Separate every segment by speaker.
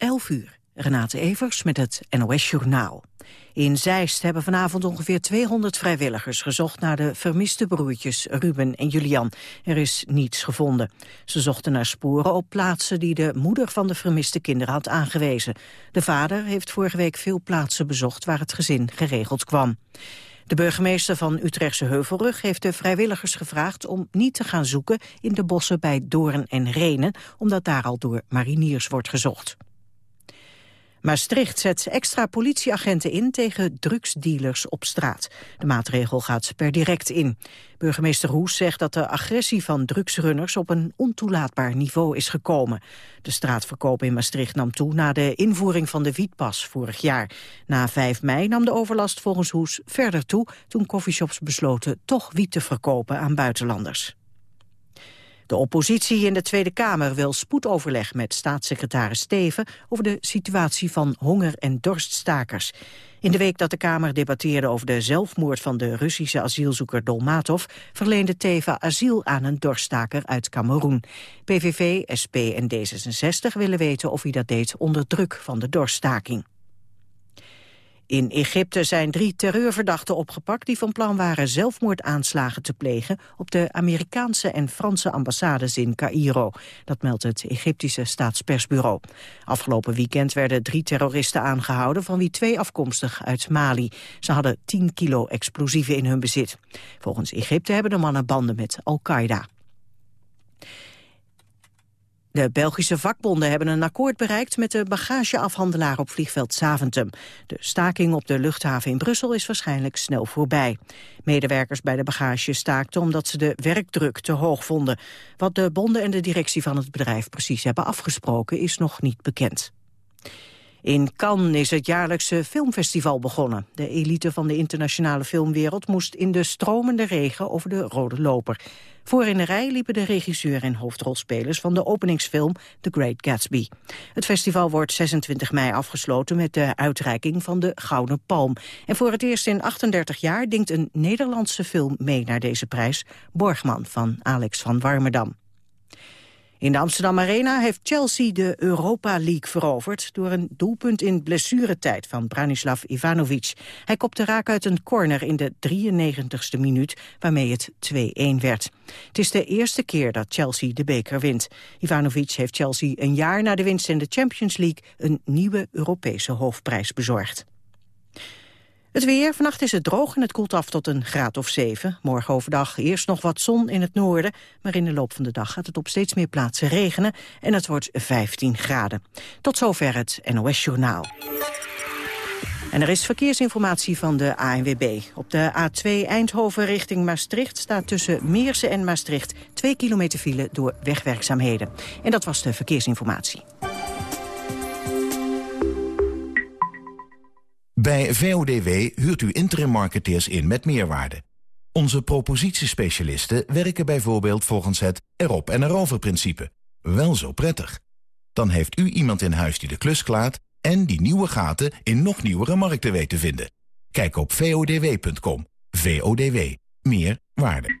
Speaker 1: 11 uur. Renate Evers met het NOS Journaal. In Zeist hebben vanavond ongeveer 200 vrijwilligers gezocht naar de vermiste broertjes Ruben en Julian. Er is niets gevonden. Ze zochten naar sporen op plaatsen die de moeder van de vermiste kinderen had aangewezen. De vader heeft vorige week veel plaatsen bezocht waar het gezin geregeld kwam. De burgemeester van Utrechtse Heuvelrug heeft de vrijwilligers gevraagd om niet te gaan zoeken in de bossen bij Doorn en Renen, omdat daar al door mariniers wordt gezocht. Maastricht zet extra politieagenten in tegen drugsdealers op straat. De maatregel gaat per direct in. Burgemeester Hoes zegt dat de agressie van drugsrunners op een ontoelaatbaar niveau is gekomen. De straatverkoop in Maastricht nam toe na de invoering van de wietpas vorig jaar. Na 5 mei nam de overlast volgens Hoes verder toe toen coffeeshops besloten toch wiet te verkopen aan buitenlanders. De oppositie in de Tweede Kamer wil spoedoverleg met staatssecretaris Steven over de situatie van honger- en dorststakers. In de week dat de Kamer debatteerde over de zelfmoord van de Russische asielzoeker Dolmatov, verleende Teven asiel aan een dorststaker uit Cameroen. PVV, SP en D66 willen weten of hij dat deed onder druk van de dorststaking. In Egypte zijn drie terreurverdachten opgepakt die van plan waren zelfmoordaanslagen te plegen op de Amerikaanse en Franse ambassades in Cairo. Dat meldt het Egyptische staatspersbureau. Afgelopen weekend werden drie terroristen aangehouden van wie twee afkomstig uit Mali. Ze hadden 10 kilo explosieven in hun bezit. Volgens Egypte hebben de mannen banden met Al-Qaeda. De Belgische vakbonden hebben een akkoord bereikt met de bagageafhandelaar op vliegveld Zaventem. De staking op de luchthaven in Brussel is waarschijnlijk snel voorbij. Medewerkers bij de bagage staakten omdat ze de werkdruk te hoog vonden. Wat de bonden en de directie van het bedrijf precies hebben afgesproken is nog niet bekend. In Cannes is het jaarlijkse filmfestival begonnen. De elite van de internationale filmwereld moest in de stromende regen over de rode loper. Voor in de rij liepen de regisseur en hoofdrolspelers van de openingsfilm The Great Gatsby. Het festival wordt 26 mei afgesloten met de uitreiking van de Gouden Palm. En voor het eerst in 38 jaar dinkt een Nederlandse film mee naar deze prijs, Borgman van Alex van Warmerdam. In de Amsterdam Arena heeft Chelsea de Europa League veroverd... door een doelpunt in blessuretijd van Branislav Ivanovic. Hij kopte raak uit een corner in de 93ste minuut... waarmee het 2-1 werd. Het is de eerste keer dat Chelsea de beker wint. Ivanovic heeft Chelsea een jaar na de winst in de Champions League... een nieuwe Europese hoofdprijs bezorgd. Het weer. Vannacht is het droog en het koelt af tot een graad of 7. Morgen overdag eerst nog wat zon in het noorden. Maar in de loop van de dag gaat het op steeds meer plaatsen regenen. En het wordt 15 graden. Tot zover het NOS Journaal. En er is verkeersinformatie van de ANWB. Op de A2 Eindhoven richting Maastricht staat tussen Meersen en Maastricht 2 kilometer file door wegwerkzaamheden. En dat was de verkeersinformatie.
Speaker 2: Bij VODW huurt u interim marketeers in met meerwaarde. Onze propositiespecialisten werken bijvoorbeeld volgens het erop en erover principe. Wel zo prettig. Dan heeft u iemand in huis die de klus klaart... en die nieuwe gaten in nog nieuwere markten weet te vinden. Kijk op vodw.com. VODW. Meer waarde.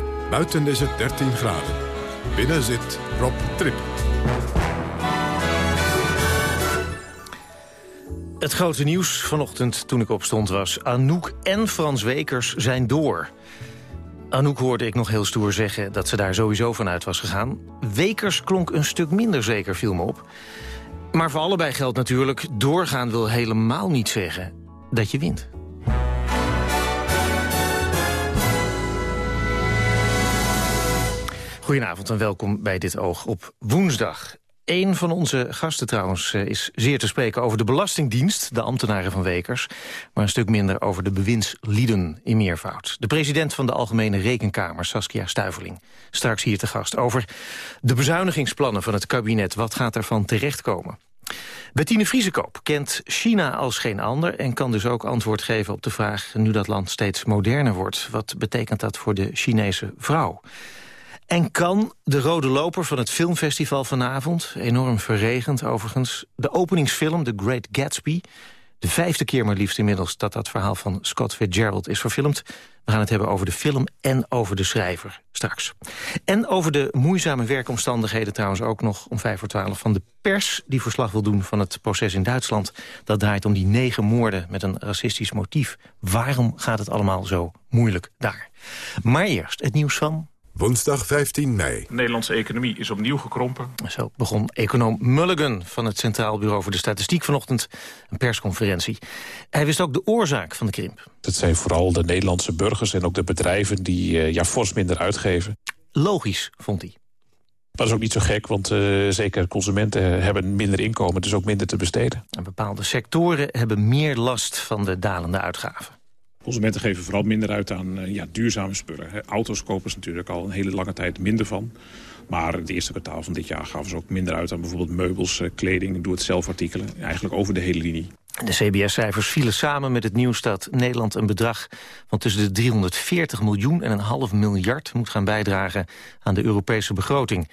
Speaker 3: Buiten is het 13 graden. Binnen zit Rob Trip.
Speaker 4: Het grote nieuws vanochtend toen ik opstond was... Anouk en Frans Wekers zijn door. Anouk hoorde ik nog heel stoer zeggen dat ze daar sowieso vanuit was gegaan. Wekers klonk een stuk minder zeker, viel me op. Maar voor allebei geldt natuurlijk... doorgaan wil helemaal niet zeggen dat je wint. Goedenavond en welkom bij Dit Oog op woensdag. Een van onze gasten trouwens eh, is zeer te spreken over de Belastingdienst... de ambtenaren van Wekers, maar een stuk minder over de bewindslieden in meervoud. De president van de Algemene Rekenkamer, Saskia Stuiveling. Straks hier te gast over de bezuinigingsplannen van het kabinet. Wat gaat ervan terechtkomen? Bettine Vriesekoop kent China als geen ander... en kan dus ook antwoord geven op de vraag... nu dat land steeds moderner wordt... wat betekent dat voor de Chinese vrouw? En kan de rode loper van het filmfestival vanavond... enorm verregend overigens, de openingsfilm The Great Gatsby... de vijfde keer maar liefst inmiddels dat dat verhaal van Scott Fitzgerald is verfilmd... we gaan het hebben over de film en over de schrijver straks. En over de moeizame werkomstandigheden trouwens ook nog om vijf voor twaalf... van de pers die verslag wil doen van het proces in Duitsland. Dat draait om die negen moorden met een racistisch motief. Waarom gaat het allemaal zo moeilijk daar? Maar eerst het nieuws van
Speaker 3: Woensdag 15 mei.
Speaker 5: De Nederlandse economie is opnieuw gekrompen.
Speaker 4: Zo begon econoom Mulligan van het Centraal Bureau voor de Statistiek vanochtend een persconferentie. Hij wist ook de oorzaak van de krimp.
Speaker 6: Het zijn vooral de Nederlandse burgers en ook de bedrijven die uh, ja, fors minder uitgeven.
Speaker 4: Logisch, vond hij.
Speaker 6: Dat is ook niet zo gek, want uh, zeker consumenten hebben minder inkomen, dus ook minder te besteden.
Speaker 4: En bepaalde sectoren hebben meer last van de dalende uitgaven.
Speaker 7: Consumenten geven vooral minder uit aan uh, ja, duurzame spullen. Auto's kopen ze natuurlijk al een hele lange tijd minder van. Maar het eerste kwartaal van dit jaar gaven ze ook minder uit aan bijvoorbeeld meubels, uh, kleding, doe-het-zelf artikelen. Eigenlijk over de hele linie.
Speaker 4: De CBS-cijfers vielen samen met het nieuws dat Nederland een bedrag van tussen de 340 miljoen en een half miljard moet gaan bijdragen aan de Europese begroting.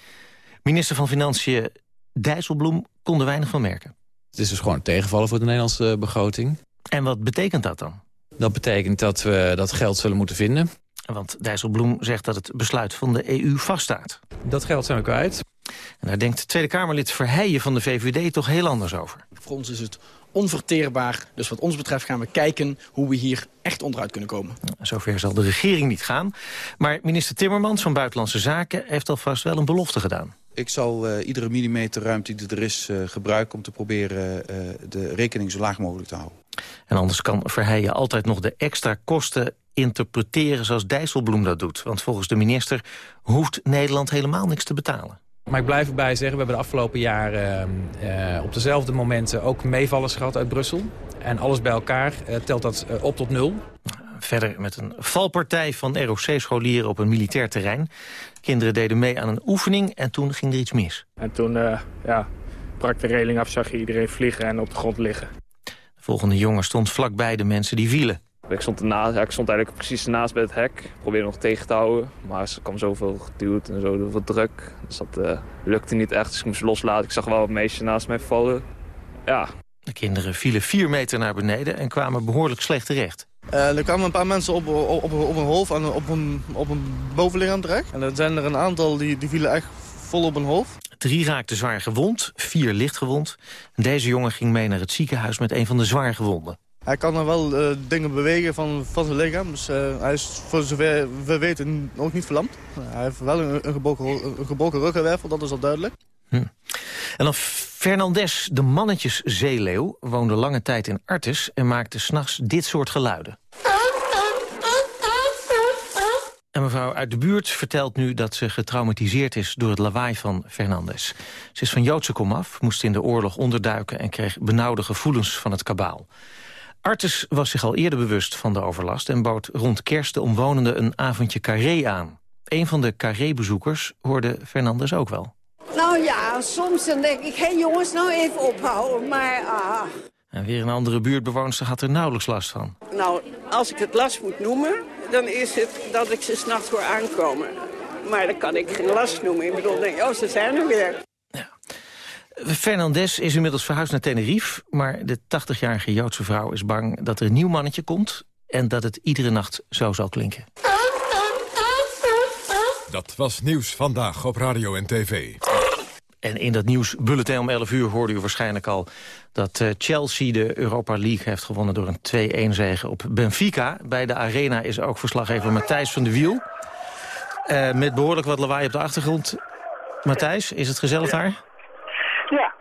Speaker 4: Minister van Financiën Dijsselbloem kon er weinig van merken.
Speaker 8: Het is dus gewoon tegenvallen voor de Nederlandse begroting.
Speaker 4: En wat betekent dat dan?
Speaker 8: Dat betekent dat we dat geld zullen moeten vinden.
Speaker 4: Want Dijsselbloem zegt dat het besluit van de EU vaststaat.
Speaker 8: Dat geld zijn we kwijt.
Speaker 4: En daar denkt Tweede Kamerlid Verheijen van de VVD toch heel anders over.
Speaker 9: Voor ons is het onverteerbaar. Dus wat ons betreft gaan we kijken hoe we hier echt onderuit kunnen komen.
Speaker 4: Zover zal de regering niet gaan. Maar minister Timmermans van Buitenlandse Zaken heeft alvast wel een belofte gedaan.
Speaker 10: Ik zal uh, iedere millimeter ruimte die er is uh, gebruiken... om te proberen uh, de rekening zo laag mogelijk te houden.
Speaker 4: En anders kan Verheijen altijd nog de extra kosten interpreteren zoals Dijsselbloem dat doet. Want volgens de minister hoeft Nederland helemaal niks te betalen.
Speaker 8: Maar ik blijf erbij zeggen, we hebben de afgelopen jaren uh, op dezelfde momenten ook meevallers gehad uit Brussel. En alles bij elkaar uh, telt dat uh, op tot nul.
Speaker 4: Verder met een valpartij van ROC-scholieren op een militair terrein. Kinderen deden mee aan een oefening en toen ging er iets mis.
Speaker 11: En toen ja, brak de reling af, zag je iedereen vliegen en op de grond liggen.
Speaker 4: De volgende jongen stond vlakbij de mensen die vielen.
Speaker 11: Ik stond, ernaast, ja, ik stond eigenlijk precies naast bij het hek. Ik probeerde nog tegen te houden. Maar er kwam zoveel geduwd en zoveel druk. Dus dat uh, lukte niet echt. Dus ik moest loslaten. Ik zag wel een meisje naast mij vallen. Ja.
Speaker 4: De kinderen vielen vier meter naar beneden en kwamen behoorlijk slecht terecht.
Speaker 12: Uh, er kwamen een paar mensen op, op, op, op een hoofd en op een, op een bovenlichaam terecht. En er zijn er een aantal die, die vielen echt vol op een hoofd.
Speaker 4: Drie raakten zwaar gewond, vier licht gewond. Deze jongen ging mee naar het ziekenhuis met een van de zwaar gewonden.
Speaker 12: Hij kan nog wel uh, dingen bewegen van, van zijn lichaam. Dus uh, hij is voor zover we weten ook niet verlamd. hij heeft wel een, een, gebroken ruggenwervel, dat is al duidelijk.
Speaker 4: Hm. En dan Fernandes, de mannetjeszeeleeuw, woonde lange tijd in Artes... en maakte s'nachts dit soort geluiden. En mevrouw uit de buurt vertelt nu dat ze getraumatiseerd is door het lawaai van Fernandes. Ze is van Joodse komaf, moest in de oorlog onderduiken... en kreeg benauwde gevoelens van het kabaal. Artes was zich al eerder bewust van de overlast... en bood rond kerst de omwonenden een avondje carré aan. Een van de carré-bezoekers hoorde Fernandes ook wel.
Speaker 13: Nou ja, soms dan denk ik, hé hey jongens, nou even ophouden, maar ah.
Speaker 4: En weer een andere buurtbewoonster had er nauwelijks last van.
Speaker 13: Nou, als ik het last moet noemen, dan is het dat ik ze s'nachts hoor aankomen. Maar dan kan ik geen last noemen. Ik bedoel, denk, oh, ze zijn er weer.
Speaker 4: Fernandes is inmiddels verhuisd naar Tenerife... maar de 80-jarige Joodse vrouw is bang dat er een nieuw mannetje komt... en dat het iedere nacht zo zal klinken.
Speaker 3: Dat was Nieuws Vandaag op Radio en TV.
Speaker 4: En in dat nieuwsbulletin om 11 uur hoorde u waarschijnlijk al... dat uh, Chelsea de Europa League heeft gewonnen door een 2-1 zege op Benfica. Bij de Arena is ook verslaggever Matthijs van de Wiel. Uh, met behoorlijk wat lawaai op de achtergrond. Matthijs, is het gezellig daar?
Speaker 14: Ja,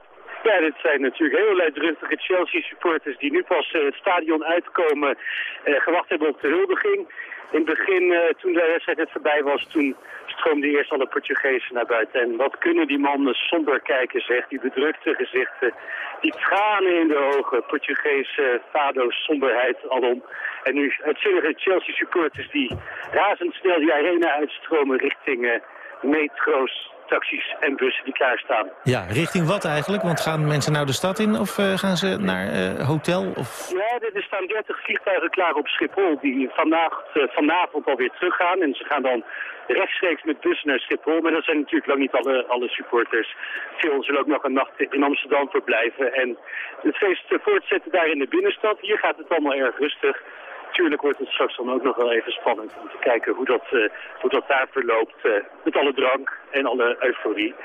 Speaker 14: ja, dit zijn natuurlijk heel luidruchtige Chelsea-supporters die nu pas uh, het stadion uitkomen, uh, gewacht hebben op de huldiging. In het begin, toen de wedstrijd net voorbij was, toen stroomden eerst alle Portugezen naar buiten. En wat kunnen die mannen somber kijken, zegt die bedrukte gezichten, die tranen in de ogen, Portugese fado, somberheid alom. En nu uitzinnige Chelsea-supporters die razendsnel die arena uitstromen richting metro's, taxis en bussen die klaarstaan.
Speaker 4: Ja, richting wat eigenlijk? Want gaan mensen nou de stad in of uh, gaan ze naar uh, hotel? Of...
Speaker 14: Ja, er staan 30 vliegtuigen klaar op Schiphol die vannacht, uh, vanavond alweer teruggaan. En ze gaan dan rechtstreeks met bussen naar Schiphol. Maar dat zijn natuurlijk lang niet alle, alle supporters. Veel zullen ook nog een nacht in Amsterdam verblijven. En het feest voortzetten daar in de binnenstad. Hier gaat het allemaal erg rustig. Natuurlijk wordt het straks dan ook nog wel even spannend om te kijken hoe dat, uh, hoe dat daar verloopt. Uh, met alle drank en alle euforie.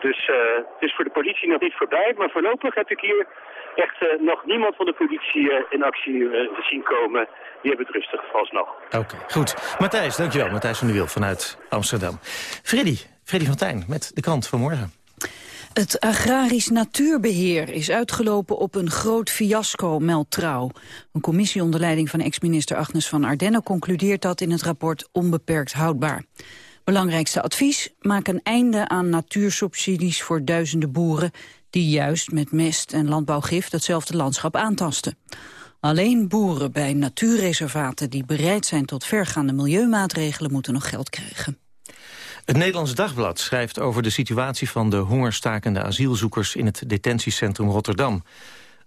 Speaker 14: Dus uh, het is voor de politie nog niet voorbij. Maar voorlopig heb ik hier echt nog niemand van de politie in actie zien komen. Die hebben het rustig vooralsnog.
Speaker 4: Oké, okay, goed. Matthijs, dankjewel. Matthijs van de Wiel vanuit Amsterdam. Freddy, Freddy van Tijn met de krant van morgen.
Speaker 15: Het agrarisch natuurbeheer is uitgelopen op een groot fiasco, meldt Trouw. Een commissie onder leiding van ex-minister Agnes van Ardenne concludeert dat in het rapport onbeperkt houdbaar. Belangrijkste advies, maak een einde aan natuursubsidies voor duizenden boeren... die juist met mest en landbouwgif datzelfde landschap aantasten. Alleen boeren bij natuurreservaten die bereid zijn tot vergaande milieumaatregelen moeten nog geld krijgen.
Speaker 4: Het Nederlands Dagblad schrijft over de situatie van de hongerstakende asielzoekers in het detentiecentrum Rotterdam.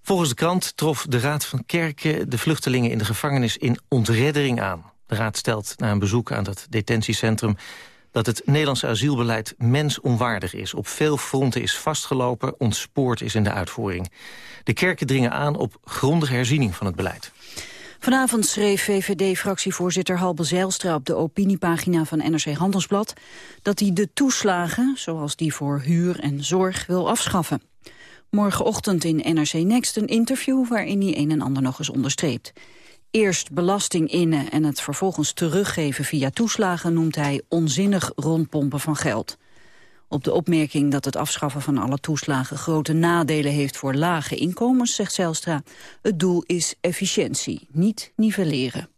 Speaker 4: Volgens de krant trof de Raad van Kerken de vluchtelingen in de gevangenis in ontreddering aan. De Raad stelt na een bezoek aan dat detentiecentrum dat het Nederlandse asielbeleid mensonwaardig is. Op veel fronten is vastgelopen, ontspoord is in de uitvoering. De kerken dringen aan op grondige herziening van het beleid.
Speaker 15: Vanavond schreef VVD-fractievoorzitter Halbe Zijlstra op de opiniepagina van NRC Handelsblad dat hij de toeslagen, zoals die voor huur en zorg, wil afschaffen. Morgenochtend in NRC Next een interview waarin hij een en ander nog eens onderstreept. Eerst belasting innen en het vervolgens teruggeven via toeslagen noemt hij onzinnig rondpompen van geld. Op de opmerking dat het afschaffen van alle toeslagen grote nadelen heeft voor lage inkomens, zegt Zijlstra, het doel is efficiëntie, niet nivelleren.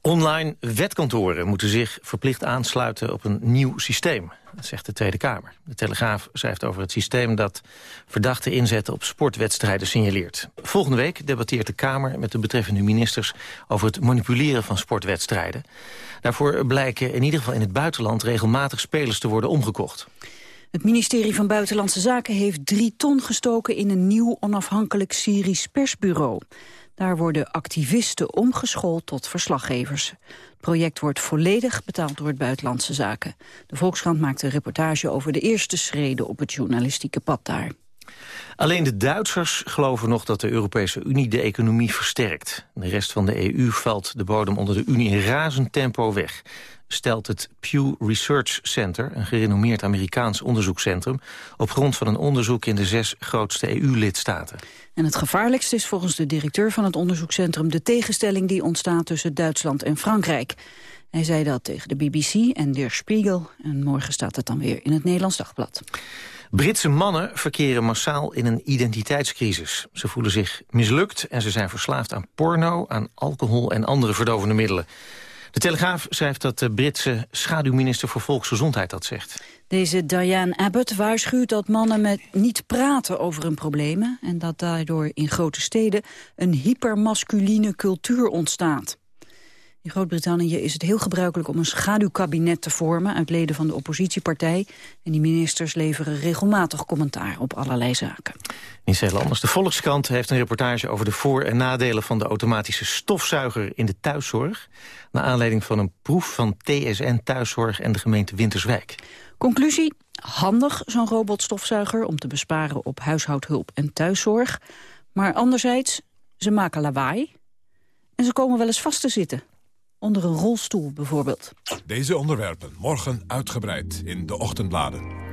Speaker 4: Online wetkantoren moeten zich verplicht aansluiten op een nieuw systeem. Zegt de Tweede Kamer. De Telegraaf schrijft over het systeem dat verdachte inzetten op sportwedstrijden signaleert. Volgende week debatteert de Kamer met de betreffende ministers over het manipuleren van sportwedstrijden. Daarvoor blijken in ieder geval in het buitenland regelmatig spelers te worden omgekocht.
Speaker 15: Het ministerie van Buitenlandse Zaken heeft drie ton gestoken in een nieuw onafhankelijk Syrisch persbureau. Daar worden activisten omgeschoold tot verslaggevers. Het project wordt volledig betaald door het Buitenlandse Zaken. De Volkskrant maakt een reportage over de eerste schreden op het journalistieke pad daar.
Speaker 4: Alleen de Duitsers geloven nog dat de Europese Unie de economie versterkt. De rest van de EU valt de bodem onder de Unie in razend tempo weg stelt het Pew Research Center, een gerenommeerd Amerikaans onderzoekscentrum, op grond van een onderzoek in de zes grootste EU-lidstaten.
Speaker 15: En het gevaarlijkste is volgens de directeur van het onderzoekscentrum de tegenstelling die ontstaat tussen Duitsland en Frankrijk. Hij zei dat tegen de BBC en Der Spiegel en morgen staat het dan weer in het Nederlands Dagblad.
Speaker 4: Britse mannen verkeren massaal in een identiteitscrisis. Ze voelen zich mislukt en ze zijn verslaafd aan porno, aan alcohol en andere verdovende middelen. De Telegraaf schrijft dat de Britse schaduwminister voor Volksgezondheid dat zegt.
Speaker 15: Deze Diane Abbott waarschuwt dat mannen met niet praten over hun problemen... en dat daardoor in grote steden een hypermasculine cultuur ontstaat. In Groot-Brittannië is het heel gebruikelijk om een schaduwkabinet te vormen... uit leden van de oppositiepartij. En die ministers leveren regelmatig commentaar op allerlei zaken.
Speaker 4: Niet heel anders. De Volkskrant heeft een reportage over de voor- en nadelen... van de automatische stofzuiger in de thuiszorg. Naar aanleiding van een proef van TSN Thuiszorg en de gemeente Winterswijk.
Speaker 15: Conclusie? Handig, zo'n robotstofzuiger, om te besparen op huishoudhulp en thuiszorg. Maar anderzijds, ze maken lawaai en ze komen wel eens vast te zitten. Onder een rolstoel bijvoorbeeld.
Speaker 3: Deze onderwerpen morgen uitgebreid in de ochtendbladen.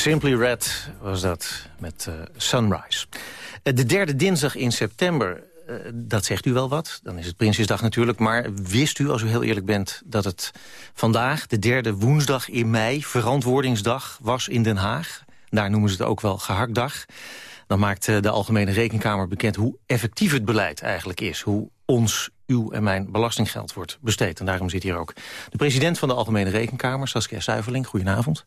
Speaker 4: Simply Red was dat met uh, Sunrise. Uh, de derde dinsdag in september, uh, dat zegt u wel wat. Dan is het Prinsjesdag natuurlijk. Maar wist u, als u heel eerlijk bent, dat het vandaag... de derde woensdag in mei, verantwoordingsdag, was in Den Haag? Daar noemen ze het ook wel gehaktdag. Dan maakt de Algemene Rekenkamer bekend hoe effectief het beleid eigenlijk is. Hoe ons, uw en mijn belastinggeld wordt besteed. En daarom zit hier ook de president van de Algemene Rekenkamer, Saskia Zuiveling. Goedenavond.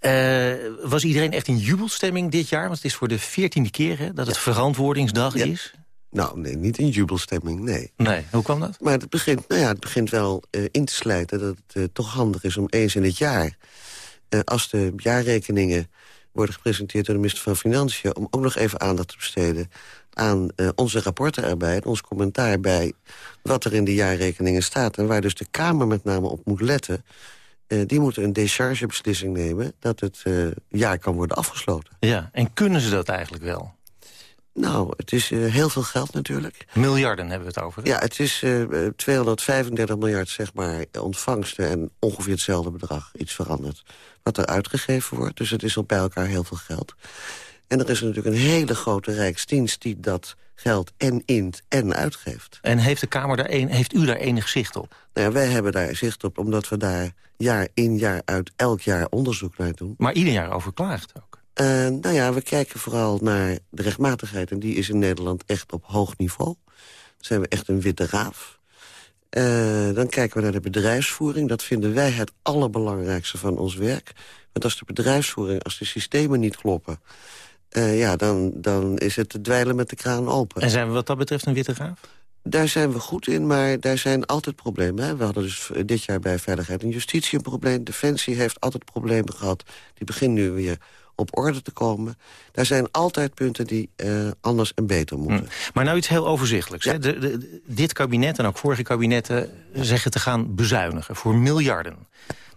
Speaker 4: Uh, was iedereen echt in jubelstemming dit jaar? Want het is voor de veertiende keer hè, dat het verantwoordingsdag is.
Speaker 16: Nou, nee, niet in jubelstemming, nee.
Speaker 4: Nee, hoe kwam dat?
Speaker 16: Maar het begint, nou ja, het begint wel uh, in te slijten dat het uh, toch handig is om eens in het jaar... als de jaarrekeningen worden gepresenteerd door de minister van Financiën... om ook nog even aandacht te besteden aan uh, onze rapporten erbij... en ons commentaar bij wat er in de jaarrekeningen staat... en waar dus de Kamer met name op moet letten... Uh, die moeten een dechargebeslissing nemen... dat het uh, jaar kan worden afgesloten.
Speaker 4: Ja, en kunnen ze dat eigenlijk wel?
Speaker 16: Nou, het is heel veel geld natuurlijk.
Speaker 4: Miljarden hebben we het over. Hè?
Speaker 16: Ja, het is 235 miljard, zeg maar, ontvangsten... en ongeveer hetzelfde bedrag, iets veranderd, wat er uitgegeven wordt. Dus het is al bij elkaar heel veel geld. En er is natuurlijk een hele grote rijksdienst die dat geld en int en uitgeeft.
Speaker 4: En heeft, de Kamer daar een, heeft u daar enig zicht op?
Speaker 16: Nou ja, wij hebben daar zicht op omdat we daar jaar in jaar uit elk jaar onderzoek naar doen.
Speaker 4: Maar ieder jaar over klaagt ook?
Speaker 16: Uh, nou ja, we kijken vooral naar de rechtmatigheid. En die is in Nederland echt op hoog niveau. Dan zijn we echt een witte raaf. Uh, dan kijken we naar de bedrijfsvoering. Dat vinden wij het allerbelangrijkste van ons werk. Want als de bedrijfsvoering, als de systemen niet kloppen... Uh, ja, dan, dan is het dweilen met de kraan open.
Speaker 4: En zijn we wat dat betreft een witte graaf?
Speaker 16: Daar zijn we goed in, maar daar zijn altijd problemen. Hè? We hadden dus dit jaar bij Veiligheid en Justitie een probleem. Defensie heeft altijd problemen gehad. Die beginnen nu weer op orde te komen. Daar zijn altijd punten die uh, anders en beter moeten.
Speaker 4: Hm. Maar nou iets heel overzichtelijks. Ja. Hè? De, de, dit kabinet en ook vorige kabinetten zeggen te gaan bezuinigen voor miljarden.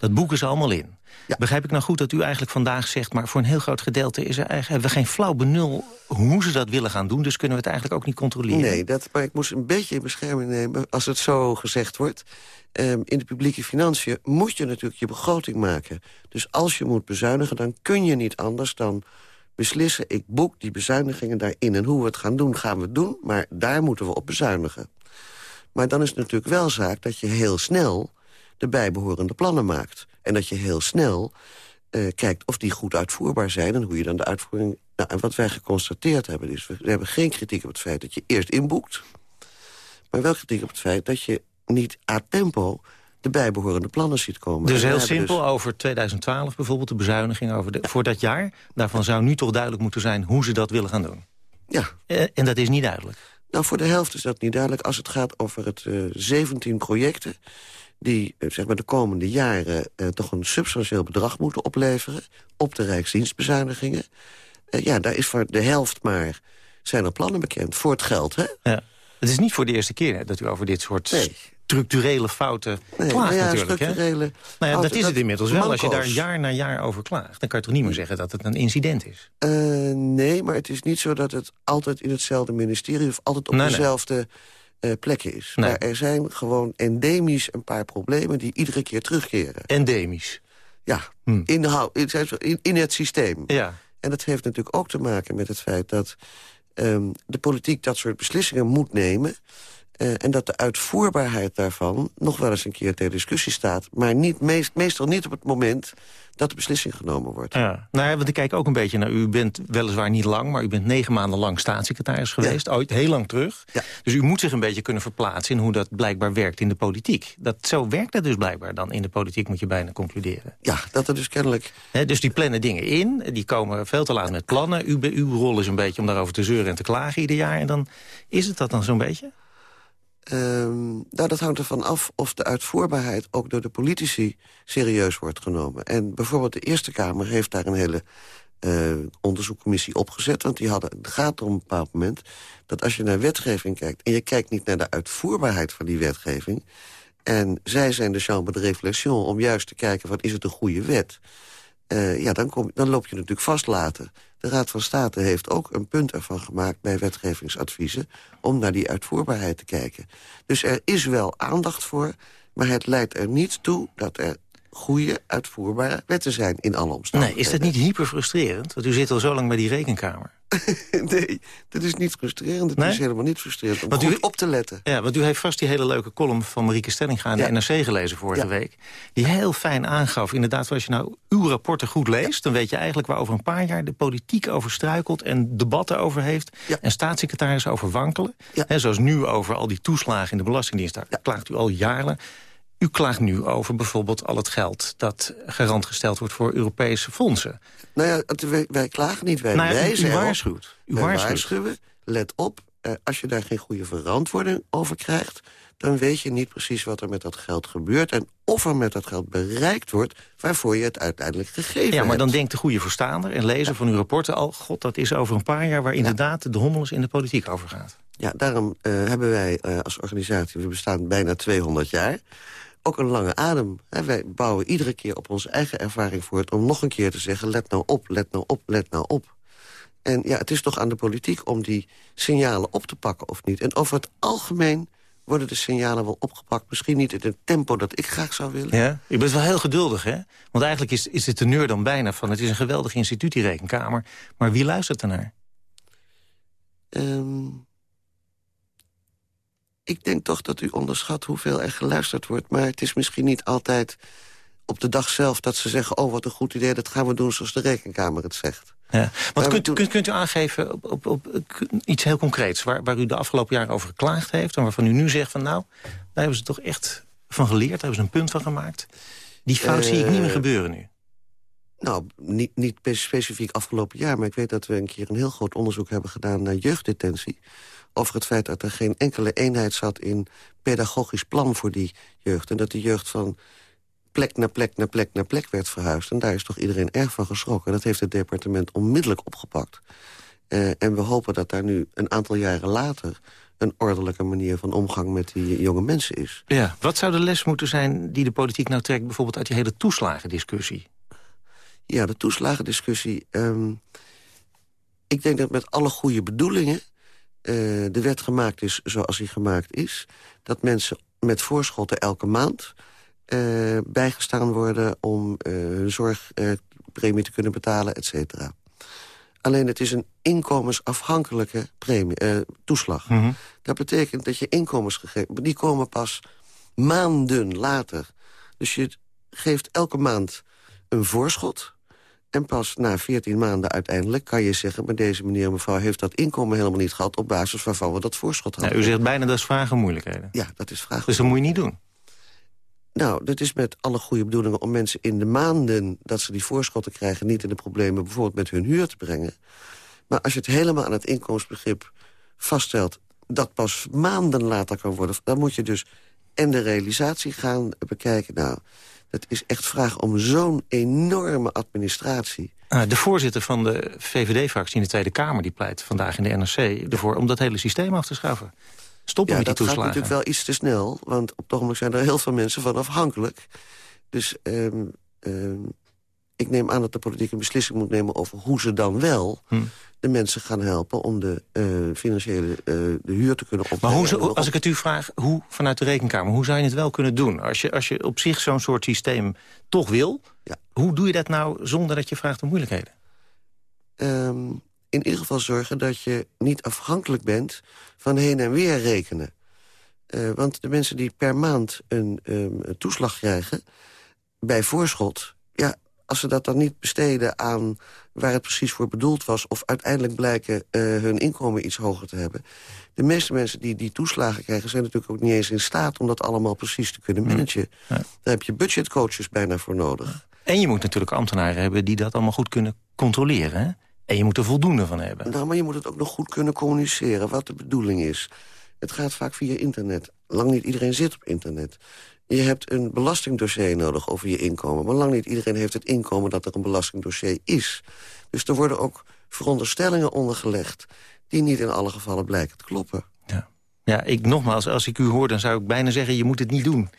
Speaker 4: Dat boeken ze allemaal in. Ja. Begrijp ik nou goed dat u eigenlijk vandaag zegt... maar voor een heel groot gedeelte is er eigenlijk, hebben we geen flauw benul... hoe ze dat willen gaan doen, dus kunnen we het eigenlijk ook niet controleren?
Speaker 16: Nee, dat, maar ik moest een beetje in bescherming nemen als het zo gezegd wordt. Um, in de publieke financiën moet je natuurlijk je begroting maken. Dus als je moet bezuinigen, dan kun je niet anders dan beslissen... ik boek die bezuinigingen daarin. En hoe we het gaan doen, gaan we doen, maar daar moeten we op bezuinigen. Maar dan is het natuurlijk wel zaak dat je heel snel de bijbehorende plannen maakt. En dat je heel snel uh, kijkt of die goed uitvoerbaar zijn... en hoe je dan de uitvoering... Nou, en wat wij geconstateerd hebben is... we hebben geen kritiek op het feit dat je eerst inboekt... maar wel kritiek op het feit dat je niet a tempo de bijbehorende plannen ziet komen.
Speaker 4: Dus heel simpel, dus... over 2012 bijvoorbeeld de bezuiniging over de, voor dat jaar... daarvan zou nu toch duidelijk moeten zijn hoe ze dat willen gaan doen.
Speaker 16: Ja.
Speaker 4: Uh, en dat is niet duidelijk.
Speaker 16: Nou, voor de helft is dat niet duidelijk. Als het gaat over het uh, 17 projecten die zeg maar, de komende jaren eh, toch een substantieel bedrag moeten opleveren... op de rijksdienstbezuinigingen. Uh, ja, daar is voor de helft maar zijn er plannen bekend. Voor het geld, hè?
Speaker 4: Ja. Het is niet voor de eerste keer hè, dat u over dit soort
Speaker 16: nee.
Speaker 4: structurele fouten
Speaker 16: nee,
Speaker 4: klaagt
Speaker 16: ja,
Speaker 4: natuurlijk.
Speaker 16: Structurele
Speaker 4: hè? Nou ja, dat is het inmiddels wel. Als je daar jaar na jaar over klaagt... dan kan je toch niet meer zeggen dat het een incident is?
Speaker 16: Uh, nee, maar het is niet zo dat het altijd in hetzelfde ministerie... of altijd op
Speaker 4: nee.
Speaker 16: dezelfde uh, plekken is.
Speaker 4: Nee.
Speaker 16: Maar er zijn gewoon endemisch een paar problemen... die iedere keer terugkeren.
Speaker 4: Endemisch?
Speaker 16: Ja,
Speaker 4: Hm.
Speaker 16: in, de, hou- in, in, in het systeem.
Speaker 4: Ja.
Speaker 16: En dat heeft natuurlijk ook te maken met het feit dat ehm, de politiek dat soort beslissingen moet nemen. Eh, en dat de uitvoerbaarheid daarvan nog wel eens een keer ter discussie staat. Maar niet, meest, meestal niet op het moment dat de beslissing genomen wordt.
Speaker 4: Ja. Nou ja, want ik kijk ook een beetje naar... u bent weliswaar niet lang, maar u bent negen maanden lang staatssecretaris geweest. Ooit, heel lang terug.
Speaker 16: Ja.
Speaker 4: Dus u moet zich een beetje kunnen verplaatsen... in hoe dat blijkbaar werkt in de politiek. Dat, zo werkt dat dus blijkbaar dan in de politiek, moet je bijna concluderen.
Speaker 16: Ja, dat er dus kennelijk...
Speaker 4: Dus die plannen dingen in, die komen veel te laat met plannen. U, uw rol is een beetje om daarover te zeuren en te klagen ieder jaar. En dan is het dat dan zo'n beetje?
Speaker 16: Ehm, nou, dat hangt ervan af of de uitvoerbaarheid ook door de politici serieus wordt genomen. En bijvoorbeeld de Eerste Kamer heeft daar een hele eh, onderzoekcommissie opgezet. Want die hadden, het gaat er om een bepaald moment dat als je naar wetgeving kijkt... en je kijkt niet naar de uitvoerbaarheid van die wetgeving... en zij zijn de chambre de réflexion om juist te kijken... wat is het een goede wet... Uh, ja, dan, kom, dan loop je natuurlijk vast later. De Raad van State heeft ook een punt ervan gemaakt... bij wetgevingsadviezen om naar die uitvoerbaarheid te kijken. Dus er is wel aandacht voor, maar het leidt er niet toe... dat er goede, uitvoerbare wetten zijn in alle omstandigheden.
Speaker 4: Nee, is dat niet hyper frustrerend? Want u zit al zo lang bij die rekenkamer.
Speaker 16: nee, dat is niet frustrerend. Het
Speaker 4: Nee?
Speaker 16: is helemaal niet frustrerend om
Speaker 4: Want u-
Speaker 16: op te letten.
Speaker 4: Ja, want u heeft vast die hele leuke column van Marieke Stellinga in de. NRC gelezen vorige
Speaker 16: Ja.
Speaker 4: week. Die heel fijn aangaf, inderdaad, als je nou uw rapporten goed leest... dan weet je eigenlijk waar over een paar jaar de politiek over struikelt... en debatten over heeft en staatssecretarissen over wankelen. Zoals nu over al die toeslagen in de Belastingdienst. Daar klaagt u al jaren. U klaagt nu over bijvoorbeeld al het geld dat garant gesteld wordt voor Europese fondsen.
Speaker 16: Nou ja, wij, wij klagen niet, wij
Speaker 4: Nou u-
Speaker 16: wijzen
Speaker 4: u waarschuwt. U
Speaker 16: Wij
Speaker 4: waarschuwt.
Speaker 16: waarschuwen, let op, eh, als je daar geen goede verantwoording over krijgt... dan weet je niet precies wat er met dat geld gebeurt... en of er met dat geld bereikt wordt waarvoor je het uiteindelijk gegeven
Speaker 4: Ja, maar
Speaker 16: hebt.
Speaker 4: dan denkt de goede verstaander en lezer van uw rapporten al... god, dat is over een paar jaar waar inderdaad de hommeles in de politiek over gaat.
Speaker 16: Ja, daarom eh, hebben wij eh, als organisatie, we bestaan bijna 200 jaar... ook een lange adem. Wij bouwen iedere keer op onze eigen ervaring voort... om nog een keer te zeggen, let nou op, let nou op, let nou op. En ja, het is toch aan de politiek om die signalen op te pakken of niet. En over het algemeen worden de signalen wel opgepakt. Misschien niet in het tempo dat ik graag zou willen.
Speaker 4: Ja? U bent wel heel geduldig, hè? Want eigenlijk is, is de teneur dan bijna van... het is een geweldig instituut, die rekenkamer. Maar wie luistert ernaar?
Speaker 16: Ehm, ik denk toch dat u onderschat hoeveel er geluisterd wordt. Maar het is misschien niet altijd op de dag zelf dat ze zeggen... oh, wat een goed idee, dat gaan we doen zoals de rekenkamer het zegt.
Speaker 4: Ja. Want kunt, kunt, kunt u aangeven op, op, iets heel concreets... Waar, waar u de afgelopen jaren over geklaagd heeft... en waarvan u nu zegt van nou, daar hebben ze toch echt van geleerd... daar hebben ze een punt van gemaakt. Die fout zie ik niet meer
Speaker 16: Eh,
Speaker 4: gebeuren nu.
Speaker 16: Nou, niet, niet pe- specifiek afgelopen jaar... maar ik weet dat we een keer een heel groot onderzoek hebben gedaan... naar jeugddetentie. Over het feit dat er geen enkele eenheid zat in pedagogisch plan voor die jeugd. En dat die jeugd van plek naar plek naar plek naar plek werd verhuisd. En daar is toch iedereen erg van geschrokken. Dat heeft het departement onmiddellijk opgepakt. Eh, en we hopen dat daar nu een aantal jaren later... een ordelijke manier van omgang met die jonge mensen is.
Speaker 4: Ja. Wat zou de les moeten zijn die de politiek nou trekt... bijvoorbeeld uit die hele toeslagendiscussie?
Speaker 16: Ja, de toeslagendiscussie. ehm, ik denk dat met alle goede bedoelingen... eh, de wet gemaakt is zoals die gemaakt is. Dat mensen met voorschotten elke maand eh, bijgestaan worden... om eh, hun zorgpremie te kunnen betalen, et cetera. Alleen het is een inkomensafhankelijke premie, eh, toeslag. Dat betekent dat je inkomensgegevens... die komen pas maanden later. Dus je geeft elke maand een voorschot... En pas na 14 maanden uiteindelijk kan je zeggen... maar deze meneer en mevrouw heeft dat inkomen helemaal niet gehad... op basis waarvan we dat voorschot
Speaker 4: Ja,
Speaker 16: hadden.
Speaker 4: u zegt bijna dat is vragen moeilijkheden.
Speaker 16: Ja, dat is vraag.
Speaker 4: Dus dat moet je niet doen.
Speaker 16: Nou, dat is met alle goede bedoelingen om mensen in de maanden... dat ze die voorschotten krijgen niet in de problemen... bijvoorbeeld met hun huur te brengen. Maar als je het helemaal aan het inkomensbegrip vaststelt... dat pas maanden later kan worden... dan moet je dus en de realisatie gaan bekijken. Nou, dat is echt vraag om zo'n enorme administratie.
Speaker 4: Ah, de voorzitter van de VVD-fractie in de Tweede Kamer... die pleit vandaag in de NRC ervoor om dat hele systeem af te schaffen. Stoppen
Speaker 16: ja,
Speaker 4: met die
Speaker 16: dat gaat
Speaker 4: toeslagen.
Speaker 16: natuurlijk wel iets te snel. Want op het ogenblik zijn er heel veel mensen van afhankelijk. Dus ehm, ehm, ik neem aan dat de politiek een beslissing moet nemen... over hoe ze dan wel
Speaker 4: Hm.
Speaker 16: de mensen gaan helpen... om de eh, financiële eh, de huur te kunnen
Speaker 4: Maar
Speaker 16: opbrengen.
Speaker 4: hoe, als ik het u vraag, hoe vanuit de rekenkamer... hoe zou je het wel kunnen doen? Als je, als je op zich zo'n soort systeem toch wil... hoe doe je dat nou zonder dat je vraagt om moeilijkheden?
Speaker 16: ehm, in ieder geval zorgen dat je niet afhankelijk bent van heen en weer rekenen. Eh, want de mensen die per maand een, ehm, een toeslag krijgen bij voorschot... als ze dat dan niet besteden aan waar het precies voor bedoeld was... of uiteindelijk blijken eh, hun inkomen iets hoger te hebben... de meeste mensen die die toeslagen krijgen... zijn natuurlijk ook niet eens in staat om dat allemaal precies te kunnen managen. Daar heb je budgetcoaches bijna voor nodig.
Speaker 4: En je moet natuurlijk ambtenaren hebben die dat allemaal goed kunnen controleren. Hè? En je moet er voldoende van hebben.
Speaker 16: Nou, maar je moet het ook nog goed kunnen communiceren, wat de bedoeling is. Het gaat vaak via internet. Lang niet iedereen zit op internet. Je hebt een belastingdossier nodig over je inkomen. Maar lang niet iedereen heeft het inkomen dat er een belastingdossier is. Dus er worden ook veronderstellingen ondergelegd... die niet in alle gevallen blijken te kloppen.
Speaker 4: Ja, ik, nogmaals, als ik u hoor, dan zou ik bijna zeggen... je moet het niet doen.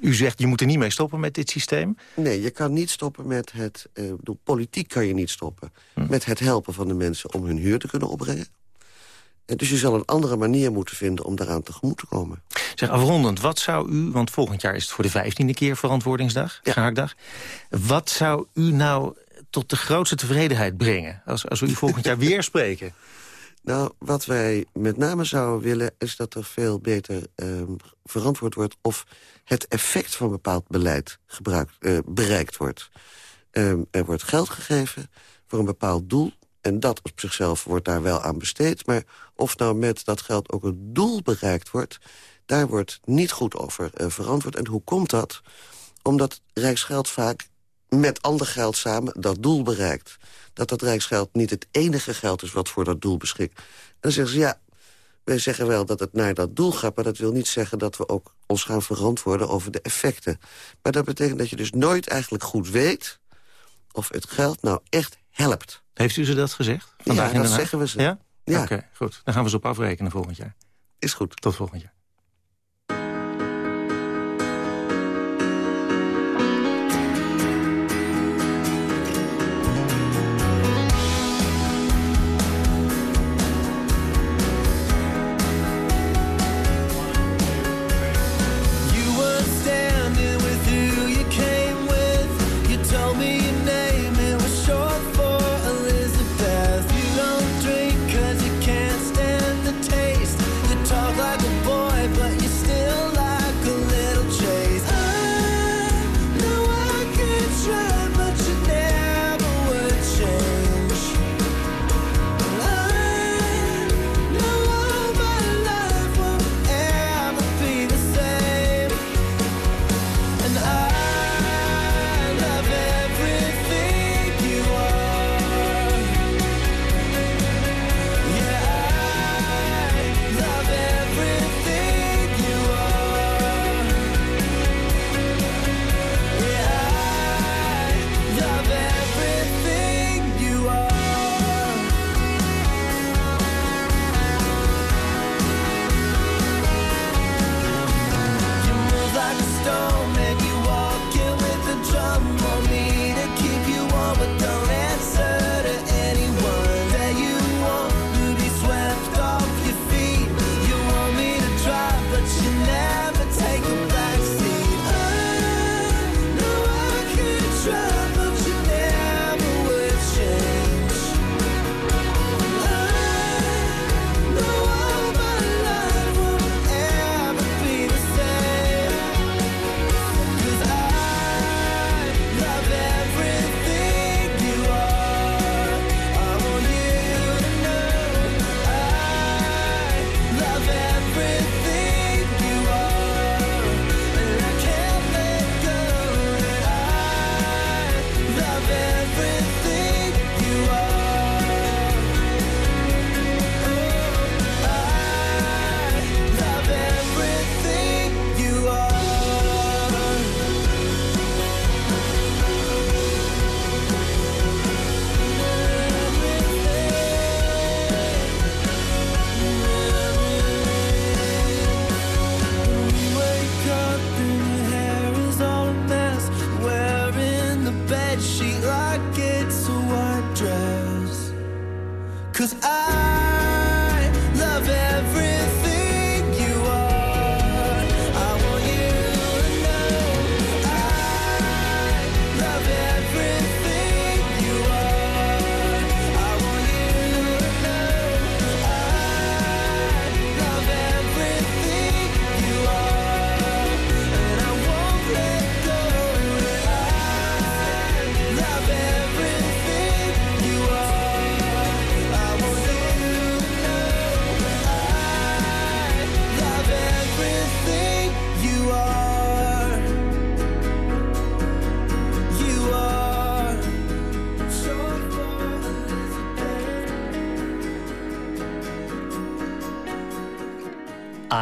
Speaker 4: U zegt, je moet er niet mee stoppen met dit systeem.
Speaker 16: Nee, je kan niet stoppen met het... eh, bedoel, politiek kan je niet stoppen.
Speaker 4: Hm.
Speaker 16: Met het helpen van de mensen om hun huur te kunnen opbrengen. Eh, dus je zal een andere manier moeten vinden om daaraan tegemoet te komen.
Speaker 17: Zeg, afrondend, wat zou u, want volgend jaar is het voor de vijftiende keer verantwoordingsdag, ja. gehaktdag. Wat zou u nou tot de grootste tevredenheid brengen als, als we u volgend jaar weer spreken?
Speaker 16: Nou, wat wij met name zouden willen... is dat er veel beter ehm, verantwoord wordt... of het effect van bepaald beleid gebruikt, uh, bereikt wordt. Ehm, er wordt geld gegeven voor een bepaald doel... en dat op zichzelf wordt daar wel aan besteed. Maar of nou met dat geld ook een doel bereikt wordt... daar wordt niet goed over uh, verantwoord. En hoe komt dat? Omdat Rijksgeld vaak met ander geld samen dat doel bereikt. Dat dat Rijksgeld niet het enige geld is wat voor dat doel beschikt. En dan zeggen ze, ja, wij zeggen wel dat het naar dat doel gaat... maar dat wil niet zeggen dat we ook ons gaan verantwoorden over de effecten. Maar dat betekent dat je dus nooit eigenlijk goed weet... of het geld nou echt helpt.
Speaker 17: Heeft u ze dat gezegd?
Speaker 16: Vandaag ja, dat zeggen we ze.
Speaker 17: Ja? ja. Oké, goed. Dan gaan we ze op afrekenen volgend jaar.
Speaker 16: Is goed.
Speaker 17: Tot volgend jaar.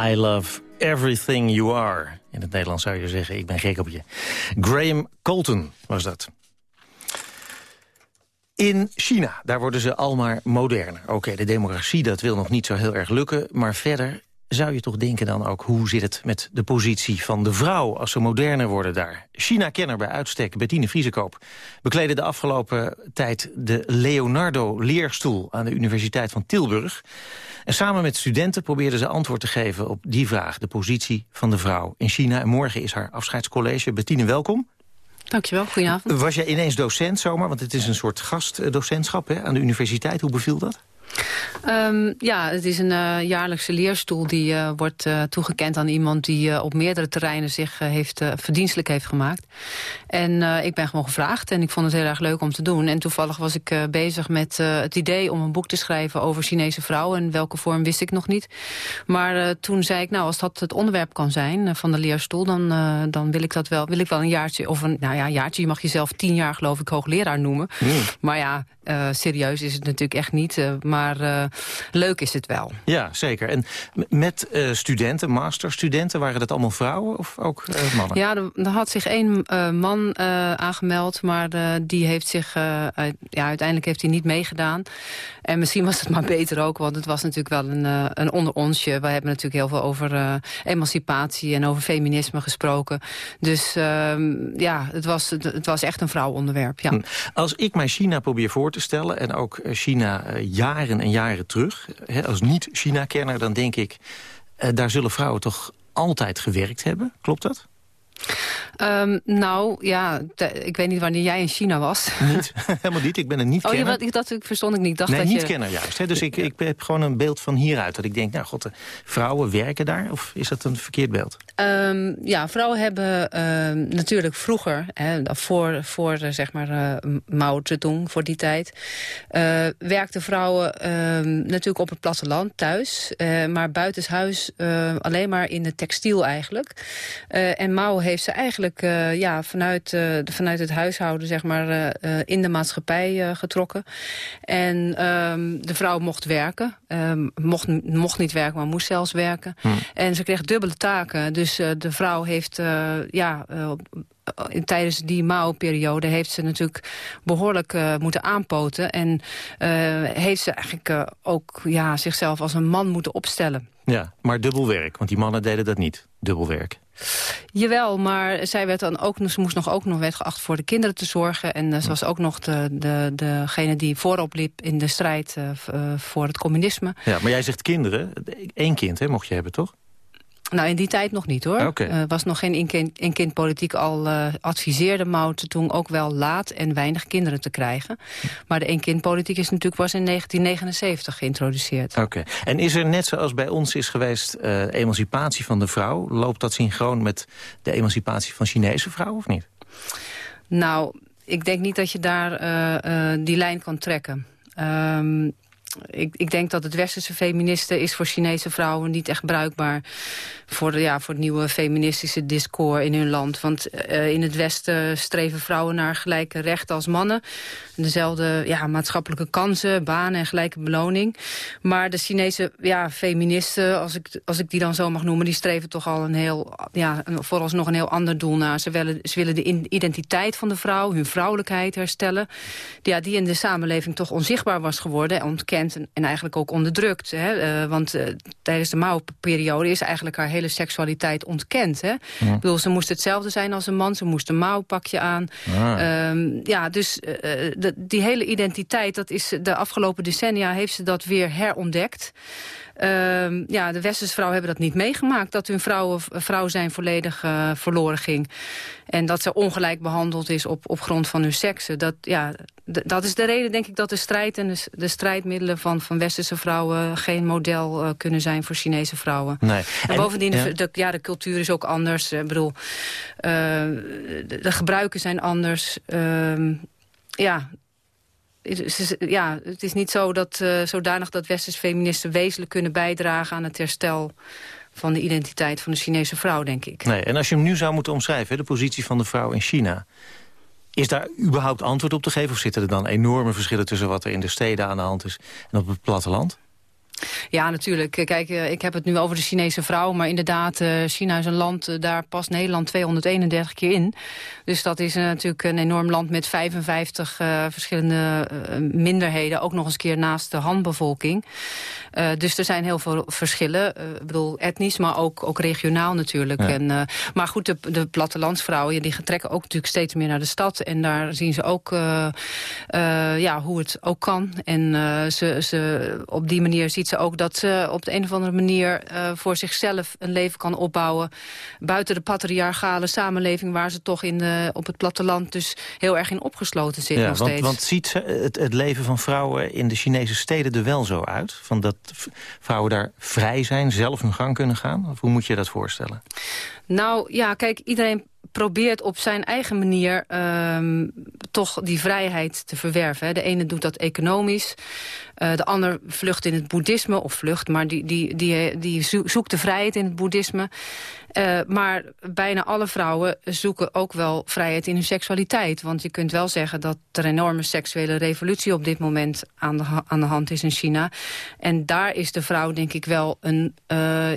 Speaker 17: I love everything you are. In het Nederlands zou je zeggen, ik ben gek op je. Graham Colton was dat. In China, daar worden ze al maar moderner. Oké, de democratie, dat wil nog niet zo heel erg lukken. Maar verder
Speaker 4: zou je toch denken dan ook... hoe zit het met de positie van de vrouw als ze moderner worden daar? China-kenner bij uitstek, Bettine Vriesekoop... bekleedde de afgelopen tijd de Leonardo-leerstoel... aan de Universiteit van Tilburg. En samen met studenten probeerden ze antwoord te geven op die vraag... de positie van de vrouw in China. En morgen is haar afscheidscollege. Bettine, welkom.
Speaker 18: Dankjewel, goedenavond.
Speaker 4: Was jij ineens docent zomaar? Want het is een soort gastdocentschap hè, aan de universiteit. Hoe beviel dat?
Speaker 18: Um, ja, het is een uh, jaarlijkse leerstoel die uh, wordt uh, toegekend aan iemand die op meerdere terreinen zich heeft, verdienstelijk heeft gemaakt. En ik ben gewoon gevraagd en ik vond het heel erg leuk om te doen. En toevallig was ik bezig met het idee om een boek te schrijven over Chinese vrouwen. En welke vorm wist ik nog niet. Maar toen zei ik, nou als dat het onderwerp kan zijn van de leerstoel, dan, dan wil ik dat wel. Wil ik wel een jaartje, of een nou ja, jaartje, je mag jezelf tien jaar geloof ik hoogleraar noemen. Mm. Maar ja, serieus is het natuurlijk echt niet. maar maar uh, leuk is het wel.
Speaker 4: Ja, zeker. En met uh, studenten, masterstudenten, waren dat allemaal vrouwen of ook uh, mannen?
Speaker 18: Ja, er, er, had zich één man aangemeld, maar die heeft zich, uit, ja, uiteindelijk heeft hij niet meegedaan. En misschien was het maar beter ook, want het was natuurlijk wel een, een onder onsje. We hebben natuurlijk heel veel over emancipatie en over feminisme gesproken. Dus ehm, ja, het was, het, was echt een vrouwenonderwerp, ja. Hm.
Speaker 4: Als ik mij China probeer voor te stellen en ook China jaren jaren en jaren terug. als niet-China-kenner, dan denk ik... Uh, daar zullen vrouwen toch altijd gewerkt hebben. Klopt dat?
Speaker 18: Um, nou, ja, ik weet niet wanneer jij in China was.
Speaker 4: Niet, helemaal niet. Ik ben een niet-kenner.
Speaker 18: Oh, je, dat verstond ik niet. Dacht
Speaker 4: nee, niet-kenner juist. Hè. Dus ik, ik heb gewoon een beeld van hieruit. Dat ik denk, nou god, vrouwen werken daar? Of is dat een verkeerd beeld?
Speaker 18: Um, ja, vrouwen hebben um, natuurlijk vroeger, hè, voor, voor zeg maar uh, Mao Zedong, voor die tijd... Werkten vrouwen natuurlijk op het platteland, thuis. Maar buitenshuis alleen maar in het textiel eigenlijk. en Mao heeft ze eigenlijk uh, ja, vanuit, uh, vanuit het huishouden zeg maar, uh, in de maatschappij getrokken. En um, de vrouw mocht werken. Um, mocht, mocht niet werken, maar moest zelfs werken. Hm. En ze kreeg dubbele taken. Dus de vrouw heeft ja, in, tijdens die Mao-periode heeft ze natuurlijk behoorlijk uh, moeten aanpoten. En uh, heeft ze eigenlijk uh, ook ja, zichzelf als een man moeten opstellen.
Speaker 4: Ja, maar dubbel werk, want die mannen deden dat niet, dubbel werk.
Speaker 18: Jawel, maar zij werd dan ook, ze moest nog ook nog werd geacht voor de kinderen te zorgen. En uh, ze was ook nog de, de, degene die voorop liep in de strijd uh, voor het communisme.
Speaker 4: Ja, maar jij zegt kinderen. Eén kind hè, mocht je hebben, toch?
Speaker 18: Nou, in die tijd nog niet, hoor. Er
Speaker 4: okay. uh,
Speaker 18: was nog geen in-kindpolitiek. Al uh, adviseerde Mao toen ook wel laat en weinig kinderen te krijgen. Maar de in-kindpolitiek is natuurlijk pas in 1979 geïntroduceerd.
Speaker 4: Oké. En is er net zoals bij ons is geweest uh, emancipatie van de vrouw... loopt dat synchroon met de emancipatie van Chinese vrouwen of niet?
Speaker 18: Nou, ik denk niet dat je daar die lijn kan trekken. Um, ik, ik, denk dat het westerse feministen is voor Chinese vrouwen niet echt bruikbaar voor, ja, voor het nieuwe feministische discours in hun land. Want uh, in het westen streven vrouwen naar gelijke rechten als mannen. Dezelfde ja, maatschappelijke kansen, banen en gelijke beloning. Maar de Chinese ja, feministen, als ik, als ik die dan zo mag noemen... die streven toch al een heel, ja, vooralsnog een heel ander doel naar. Ze willen, ze willen de identiteit van de vrouw, hun vrouwelijkheid herstellen. Ja, die in de samenleving toch onzichtbaar was geworden en ontkend en, en eigenlijk ook onderdrukt. Hè? Uh, want uh, tijdens de Mao-periode is eigenlijk haar hele seksualiteit ontkend. Hè? Ja. Ik bedoel, ze moest hetzelfde zijn als een man, ze moest een Mao-pakje aan. Ah. Um, ja, dus uh, de, die hele identiteit, dat is de afgelopen decennia heeft ze dat weer herontdekt. Uh, ja, de westerse vrouwen hebben dat niet meegemaakt. Dat hun vrouw, vrouw zijn volledig uh, verloren ging. En dat ze ongelijk behandeld is op, op grond van hun seksen. Dat, ja, dat is de reden, denk ik, dat de strijd en de, de strijdmiddelen van, van westerse vrouwen... geen model uh, kunnen zijn voor Chinese vrouwen.
Speaker 4: Nee.
Speaker 18: En, en bovendien, ja. De, ja, de cultuur is ook anders. Ik bedoel, de, de, gebruiken zijn anders. Ja, ja, het is niet zo dat uh, zodanig dat westerse feministen wezenlijk kunnen bijdragen aan het herstel van de identiteit van de Chinese vrouw, denk ik.
Speaker 4: Nee, en als je hem nu zou moeten omschrijven, de positie van de vrouw in China... is daar überhaupt antwoord op te geven? Of zitten er dan enorme verschillen tussen wat er in de steden aan de hand is en op het platteland?
Speaker 18: Ja, natuurlijk. Kijk, eh, ik heb het nu over de Chinese vrouw. Maar inderdaad, eh, China is een land, eh, daar past Nederland 231 keer in. Dus dat is natuurlijk een enorm land met 55 verschillende minderheden. Ook nog eens keer naast de handbevolking. dus er zijn heel veel verschillen. ik bedoel, etnisch, maar ook, ook regionaal natuurlijk. En, maar goed, de, de plattelandsvrouwen die trekken ook natuurlijk steeds meer naar de stad. En daar zien ze ook ja, hoe het ook kan. En ze, ze, op die manier ziet ze ook dat ze op de een of andere manier uh, voor zichzelf een leven kan opbouwen. Buiten de patriarchale samenleving waar ze toch in de, op het platteland dus heel erg in opgesloten zit ja, nog
Speaker 4: want,
Speaker 18: steeds.
Speaker 4: Want ziet ze het, het leven van vrouwen in de Chinese steden er wel zo uit? Van dat vrouwen daar vrij zijn, zelf hun gang kunnen gaan? Of hoe moet je dat voorstellen?
Speaker 18: Nou ja, kijk, iedereen probeert op zijn eigen manier um, toch die vrijheid te verwerven. De ene doet dat economisch, uh, de ander vlucht in het boeddhisme, of vlucht, maar die, die, die, die zoekt de vrijheid in het boeddhisme. Uh, maar bijna alle vrouwen zoeken ook wel vrijheid in hun seksualiteit. Want je kunt wel zeggen dat er een enorme seksuele revolutie op dit moment aan de, aan de hand is in China. En daar is de vrouw denk ik wel een,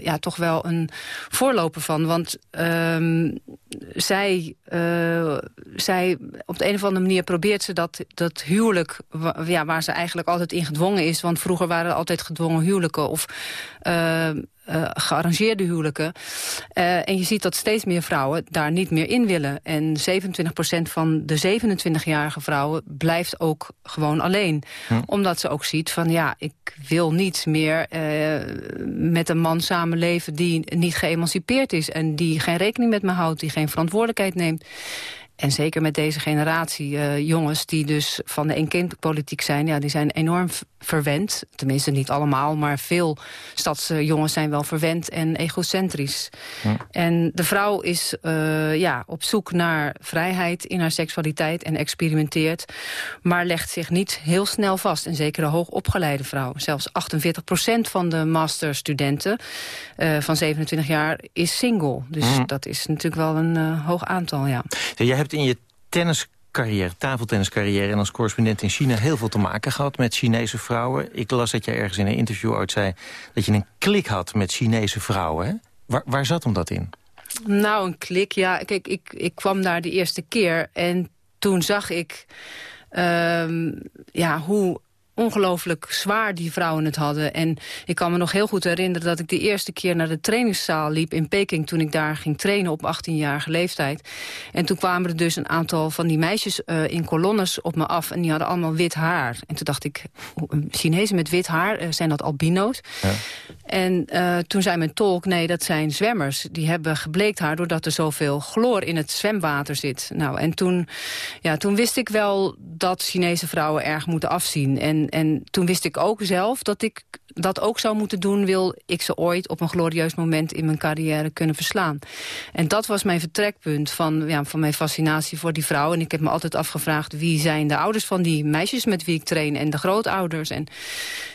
Speaker 18: ja, toch wel een voorloper van. Want um, zij, uh, zij, op de een of andere manier probeert ze dat, dat huwelijk... Ja, waar ze eigenlijk altijd in gedwongen is. Want vroeger waren er altijd gedwongen huwelijken. Of uh, uh, gearrangeerde huwelijken. Uh, en je ziet dat steeds meer vrouwen daar niet meer in willen. En 27% van de 27-jarige vrouwen blijft ook gewoon alleen. Hm. Omdat ze ook ziet van ja, ik wil niet meer uh, met een man samenleven... die niet geëmancipeerd is en die geen rekening met me houdt... die geen verantwoordelijkheid neemt. En zeker met deze generatie uh, jongens die dus van de eenkindpolitiek zijn... Ja, die zijn enorm verwend. Tenminste, niet allemaal, maar veel stadsjongens zijn wel verwend en egocentrisch. Ja. En de vrouw is uh, ja, op zoek naar vrijheid in haar seksualiteit en experimenteert... maar legt zich niet heel snel vast. En zeker de hoogopgeleide vrouw. Zelfs 48% van de masterstudenten uh, van 27 jaar is single. Dus mm. dat is natuurlijk wel een hoog aantal, ja.
Speaker 4: Jij hebt in je tenniscarrière, tafeltenniscarrière... en als correspondent in China heel veel te maken gehad met Chinese vrouwen. Ik las dat jij ergens in een interview uit zei... dat je een klik had met Chinese vrouwen. Waar, waar zat hem dat in?
Speaker 18: Nou, een klik, ja. Kijk, ik, ik kwam daar de eerste keer en toen zag ik... Um, ja, hoe ongelooflijk zwaar die vrouwen het hadden. En ik kan me nog heel goed herinneren dat ik de eerste keer naar de trainingszaal liep in Peking... toen ik daar ging trainen op 18-jarige leeftijd. En toen kwamen er dus een aantal van die meisjes uh, in kolonnes op me af... en die hadden allemaal wit haar. En toen dacht ik, Chinezen met wit haar, uh, zijn dat albino's? Ja. En uh, toen zei mijn tolk, nee, dat zijn zwemmers. Die hebben gebleekt haar doordat er zoveel chloor in het zwemwater zit. Nou, en toen, ja, toen wist ik wel dat Chinese vrouwen erg moeten afzien. En, en toen wist ik ook zelf dat ik dat ook zou moeten doen... wil ik ze ooit op een glorieus moment in mijn carrière kunnen verslaan. En dat was mijn vertrekpunt van, ja, van mijn fascinatie voor die vrouw. En ik heb me altijd afgevraagd wie zijn de ouders van die meisjes met wie ik train... en de grootouders. En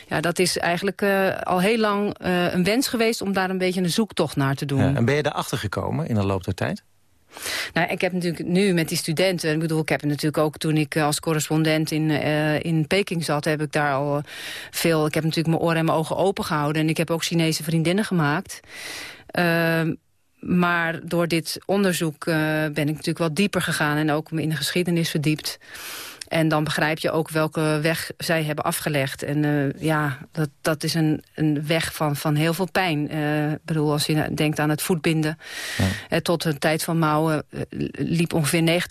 Speaker 18: ja, dat is eigenlijk uh, al heel lang uh, een wens geweest om daar een beetje een zoektocht naar te doen.
Speaker 4: En ben je erachter gekomen in de loop der tijd?
Speaker 18: Nou, ik heb natuurlijk nu met die studenten... ik bedoel, ik heb natuurlijk ook toen ik als correspondent in, uh, in Peking zat... heb ik daar al veel... Ik heb natuurlijk mijn oren en mijn ogen open gehouden... en ik heb ook Chinese vriendinnen gemaakt... Uh, maar door dit onderzoek ben ik natuurlijk wel dieper gegaan... en ook me in de geschiedenis verdiept. En dan begrijp je ook welke weg zij hebben afgelegd. En uh, ja, dat, dat is een, een weg van, van heel veel pijn. Uh, ik bedoel, als je denkt aan het voetbinden. Ja. Uh, tot de tijd van Mouwen liep ongeveer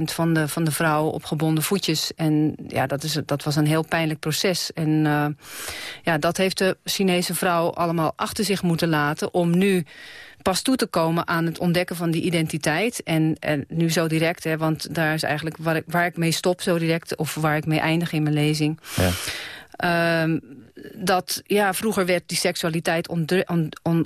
Speaker 18: 90% van de, van de vrouwen op gebonden voetjes. En ja, dat, is, dat was een heel pijnlijk proces. En ja, dat heeft de Chinese vrouw allemaal achter zich moeten laten... om nu pas toe te komen aan het ontdekken van die identiteit. En, en nu zo direct, hè, want daar is eigenlijk waar ik, waar ik mee stop zo direct... of waar ik mee eindig in mijn lezing... Ja. Um, dat ja, vroeger werd die seksualiteit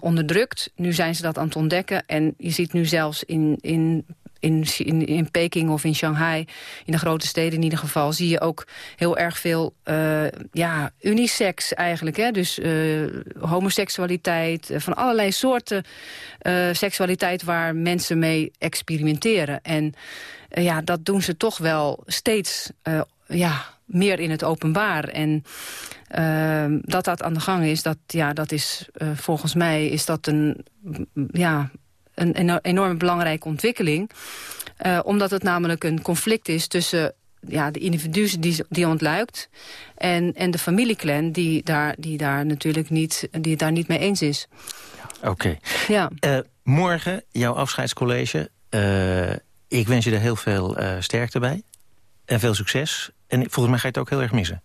Speaker 18: onderdrukt. Nu zijn ze dat aan het ontdekken. En je ziet nu zelfs in, in in, in, in Peking of in Shanghai, in de grote steden in ieder geval... zie je ook heel erg veel uh, ja, unisex eigenlijk. Hè? Dus uh, homoseksualiteit, uh, van allerlei soorten seksualiteit... waar mensen mee experimenteren. En ja, dat doen ze toch wel steeds ja, meer in het openbaar. En dat dat aan de gang is, dat, ja, dat is volgens mij is dat een, ja, een enorm belangrijke ontwikkeling. Uh, omdat het namelijk een conflict is tussen ja, de individu die, die ontluikt... en, en de familieclan die daar, die daar natuurlijk niet, die het daar niet mee eens is.
Speaker 4: Oké.
Speaker 18: Ja.
Speaker 4: Uh, morgen, jouw afscheidscollege. Uh, ik wens je er heel veel sterkte bij. En veel succes. En volgens mij ga je het ook heel erg missen.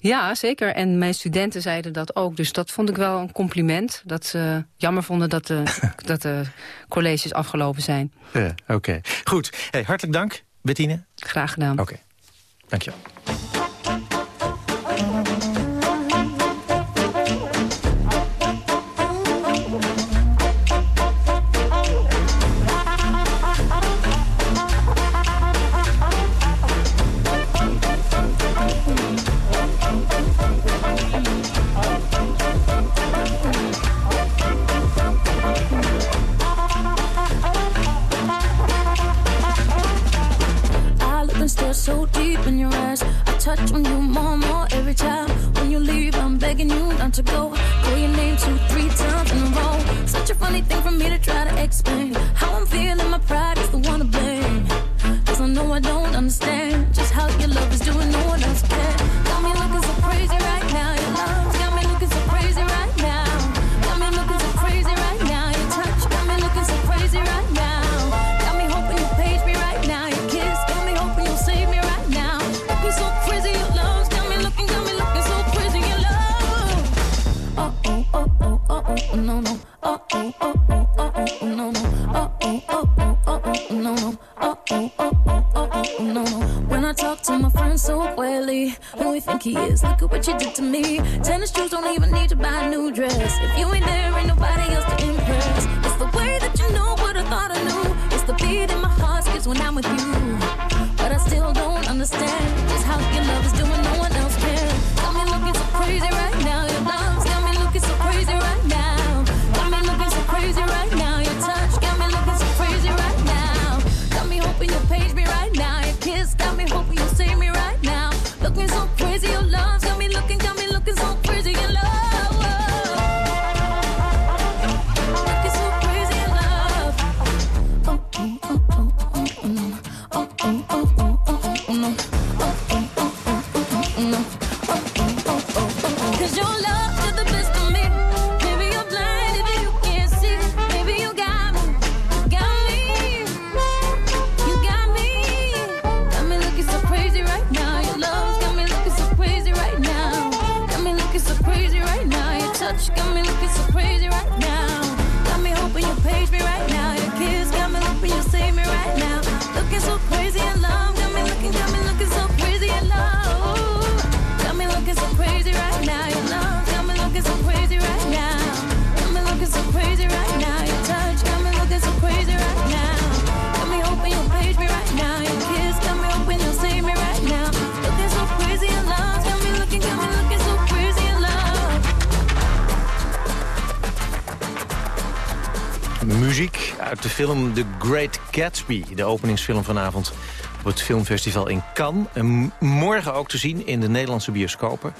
Speaker 18: Ja, zeker. En mijn studenten zeiden dat ook. Dus dat vond ik wel een compliment. Dat ze jammer vonden dat de, dat de colleges afgelopen zijn.
Speaker 4: Ja, Oké. Goed. Hey, hartelijk dank, Bettine.
Speaker 18: Graag gedaan.
Speaker 4: Oké. Dank je
Speaker 19: to go. Call your name two, three times in a row. Such a funny thing for me to try to explain. Quietly, who we think he is? Look at what you did to me. Tennis shoes don't even need to buy a new dress. If you ain't there, ain't nobody else to impress. It's the way that you know what I thought I knew. It's the beat in my heart skips when I'm with you. But I still don't understand just how your love is doing. No one else can. Got me looking so crazy right now.
Speaker 4: Uit de film The Great Gatsby. De openingsfilm vanavond op het filmfestival in Cannes. En morgen ook te zien in de Nederlandse bioscopen.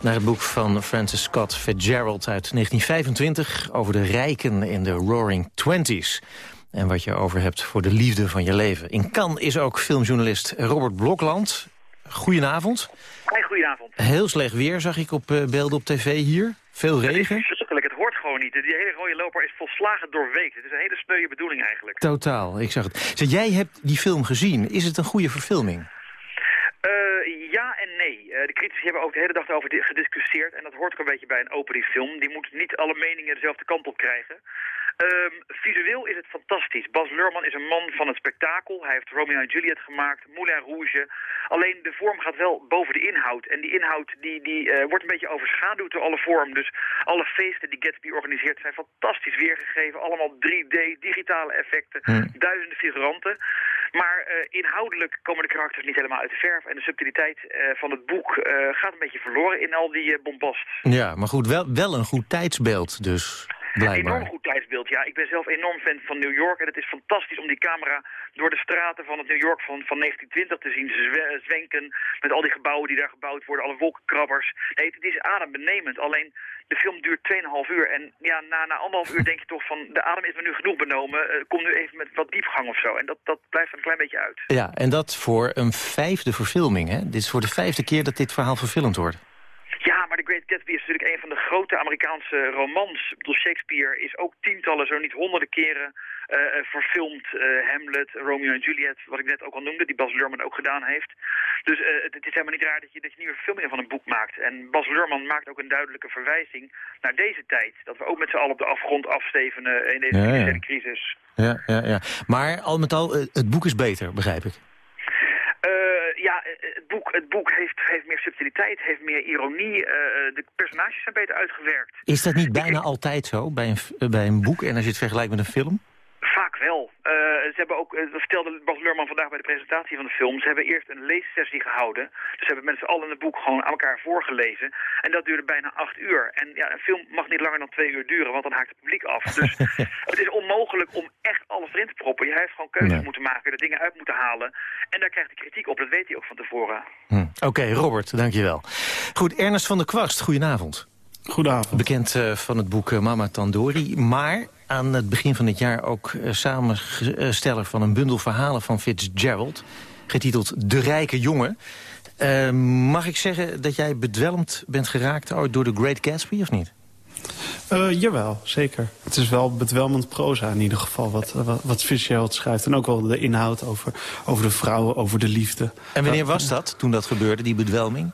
Speaker 4: Naar het boek van Francis Scott Fitzgerald uit 1925... over de rijken in de Roaring Twenties. En wat je over hebt voor de liefde van je leven. In Cannes is ook filmjournalist Robert Blokland. Goedenavond.
Speaker 20: Hey, goedenavond.
Speaker 4: Heel slecht weer zag ik op eh, beelden op tv hier. Veel regen.
Speaker 20: Gewoon niet. Die hele rode loper is volslagen doorweekt. Het is een hele sneuwe bedoeling eigenlijk.
Speaker 4: Totaal, ik zag het. Zeg, jij hebt die film gezien. Is het een goede verfilming?
Speaker 20: Eh, ja en nee. Eh, de critici hebben ook de hele dag over gediscussieerd. En dat hoort ook een beetje bij een openingsfilm. Die moet niet alle meningen dezelfde kant op krijgen. Ehm, visueel is het fantastisch. Bas Lurman is een man van het spektakel. Hij heeft Romeo en Juliet gemaakt, Moulin Rouge. Alleen de vorm gaat wel boven de inhoud. En die inhoud die, die, eh, wordt een beetje overschaduwd door alle vorm. Dus alle feesten die Gatsby organiseert zijn fantastisch weergegeven. Allemaal 3D, digitale effecten, duizenden figuranten. Maar eh, inhoudelijk komen de karakters niet helemaal uit de verf. En de subtiliteit eh, van het boek gaat een beetje verloren in al die bombast.
Speaker 4: Ja, maar goed, wel, wel een goed tijdsbeeld dus. Blijkbaar.
Speaker 20: Enorm goed tijdsbeeld, ja. Ik ben zelf enorm fan van New York. En het is fantastisch om die camera door de straten van het New York van, van 1920 te zien zwe- zwenken. Met al die gebouwen die daar gebouwd worden, alle wolkenkrabbers. Nee, het is adembenemend. Alleen de film duurt 2,5 uur. En ja, na, na anderhalf uur denk je toch van de adem is me nu genoeg benomen. Eh, kom nu even met wat diepgang of zo. En dat, dat blijft er een klein beetje uit.
Speaker 4: Ja, en dat voor een vijfde verfilming, hè? Dit is voor de vijfde keer dat dit verhaal verfilmd wordt.
Speaker 20: The Great Gatsby is natuurlijk een van de grote Amerikaanse romans. Ik bedoel, Shakespeare is ook tientallen, zo niet honderden keren eh, eh, verfilmd. Eh, Hamlet, Romeo en Juliet, wat ik net ook al noemde, die Bas Luhrmann ook gedaan heeft. Dus het, het is helemaal niet raar dat je, dat je nieuwe verfilmingen van een boek maakt. En Bas Luhrmann maakt ook een duidelijke verwijzing naar deze tijd. Dat we ook met z'n allen op de afgrond afstevenen in deze
Speaker 4: Ja,
Speaker 20: crisis.
Speaker 4: Ja, ja, ja. Maar al met al, het boek is beter, begrijp ik.
Speaker 20: Eh, ja, eh, het boek, het boek heeft, heeft meer subtiliteit, heeft meer ironie. eh, eh, de personages zijn beter uitgewerkt.
Speaker 4: Is dat niet bijna altijd zo bij een, eh, bij een boek en als je het vergelijkt met een film?
Speaker 20: Vaak wel. Eh, ze hebben ook, eh, dat vertelde Bas Leurman vandaag bij de presentatie van de film. Ze hebben eerst een leessessie gehouden. Dus ze hebben met z'n allen het boek gewoon aan elkaar voorgelezen. En dat duurde bijna acht uur. En ja, een film mag niet langer dan twee uur duren, want dan haakt het publiek af. Dus het is onmogelijk om echt alles erin te proppen. Je heeft gewoon keuzes
Speaker 4: Nee.
Speaker 20: moeten maken, er dingen uit moeten halen. En daar krijgt hij kritiek op, dat weet hij ook van tevoren.
Speaker 4: Hm. Oké, Robert, dankjewel. Goed, Ernest van der Kwast, goedenavond.
Speaker 21: Goedenavond.
Speaker 4: Bekend eh, van het boek Mama Tandori, maar aan het begin van dit jaar ook eh, samensteller van een bundel verhalen van Fitzgerald, getiteld De Rijke Jongen. Eh, mag ik zeggen dat jij bedwelmd bent geraakt door The Great Gatsby, of niet?
Speaker 21: Eh, jawel, zeker. Het is wel bedwelmend proza in ieder geval, wat, wat, wat Fitzgerald schrijft. En ook wel de inhoud over, over de vrouwen, over de liefde.
Speaker 4: En wanneer
Speaker 21: Eh,
Speaker 4: was dat, toen dat gebeurde, die bedwelming?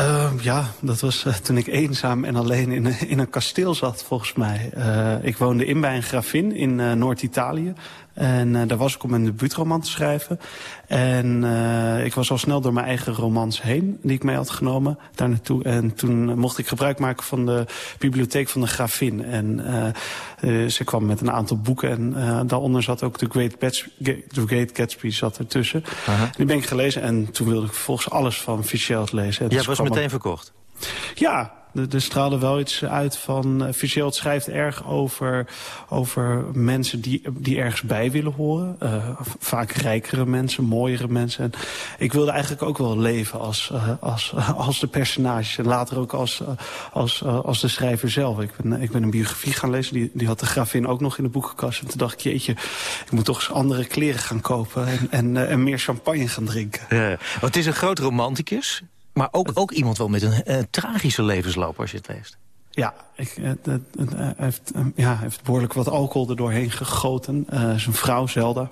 Speaker 21: Eh, ja, dat was eh, toen ik eenzaam en alleen in, in een kasteel zat, volgens mij. Eh, ik woonde in bij een gravin in eh, Noord-Italië. En eh, daar was ik om een debuutroman te schrijven. En eh, ik was al snel door mijn eigen romans heen, die ik mee had genomen, daar naartoe. En toen mocht ik gebruik maken van de bibliotheek van de gravin. En eh, ze kwam met een aantal boeken. En daaronder zat ook The Great, Gatsby, The Great Gatsby zat ertussen. Die ben ik gelezen en toen wilde ik vervolgens alles van Fitzgerald lezen. En
Speaker 4: Jij
Speaker 21: dus
Speaker 4: was meteen verkocht.
Speaker 21: ja, er straalde wel iets uit van... Uh, Fitzgerald schrijft erg over, over mensen die, die ergens bij willen horen. Uh, vaak rijkere mensen, mooiere mensen. En ik wilde eigenlijk ook wel leven als, uh, als, als de personages. En later ook als, als, als de schrijver zelf. Ik ben, ik ben een biografie gaan lezen. Die, die had de gravin ook nog in de boekenkast. En toen dacht ik, jeetje, ik moet toch eens andere kleren gaan kopen. En, en, meer champagne gaan drinken.
Speaker 4: Ja, het is een groot romanticus. Maar ook, ook iemand wel met een uh, tragische levensloop als je het leest.
Speaker 21: Ja, ik, uh, uh, hij, heeft, ja, heeft behoorlijk wat alcohol er doorheen gegoten. zijn vrouw, Zelda,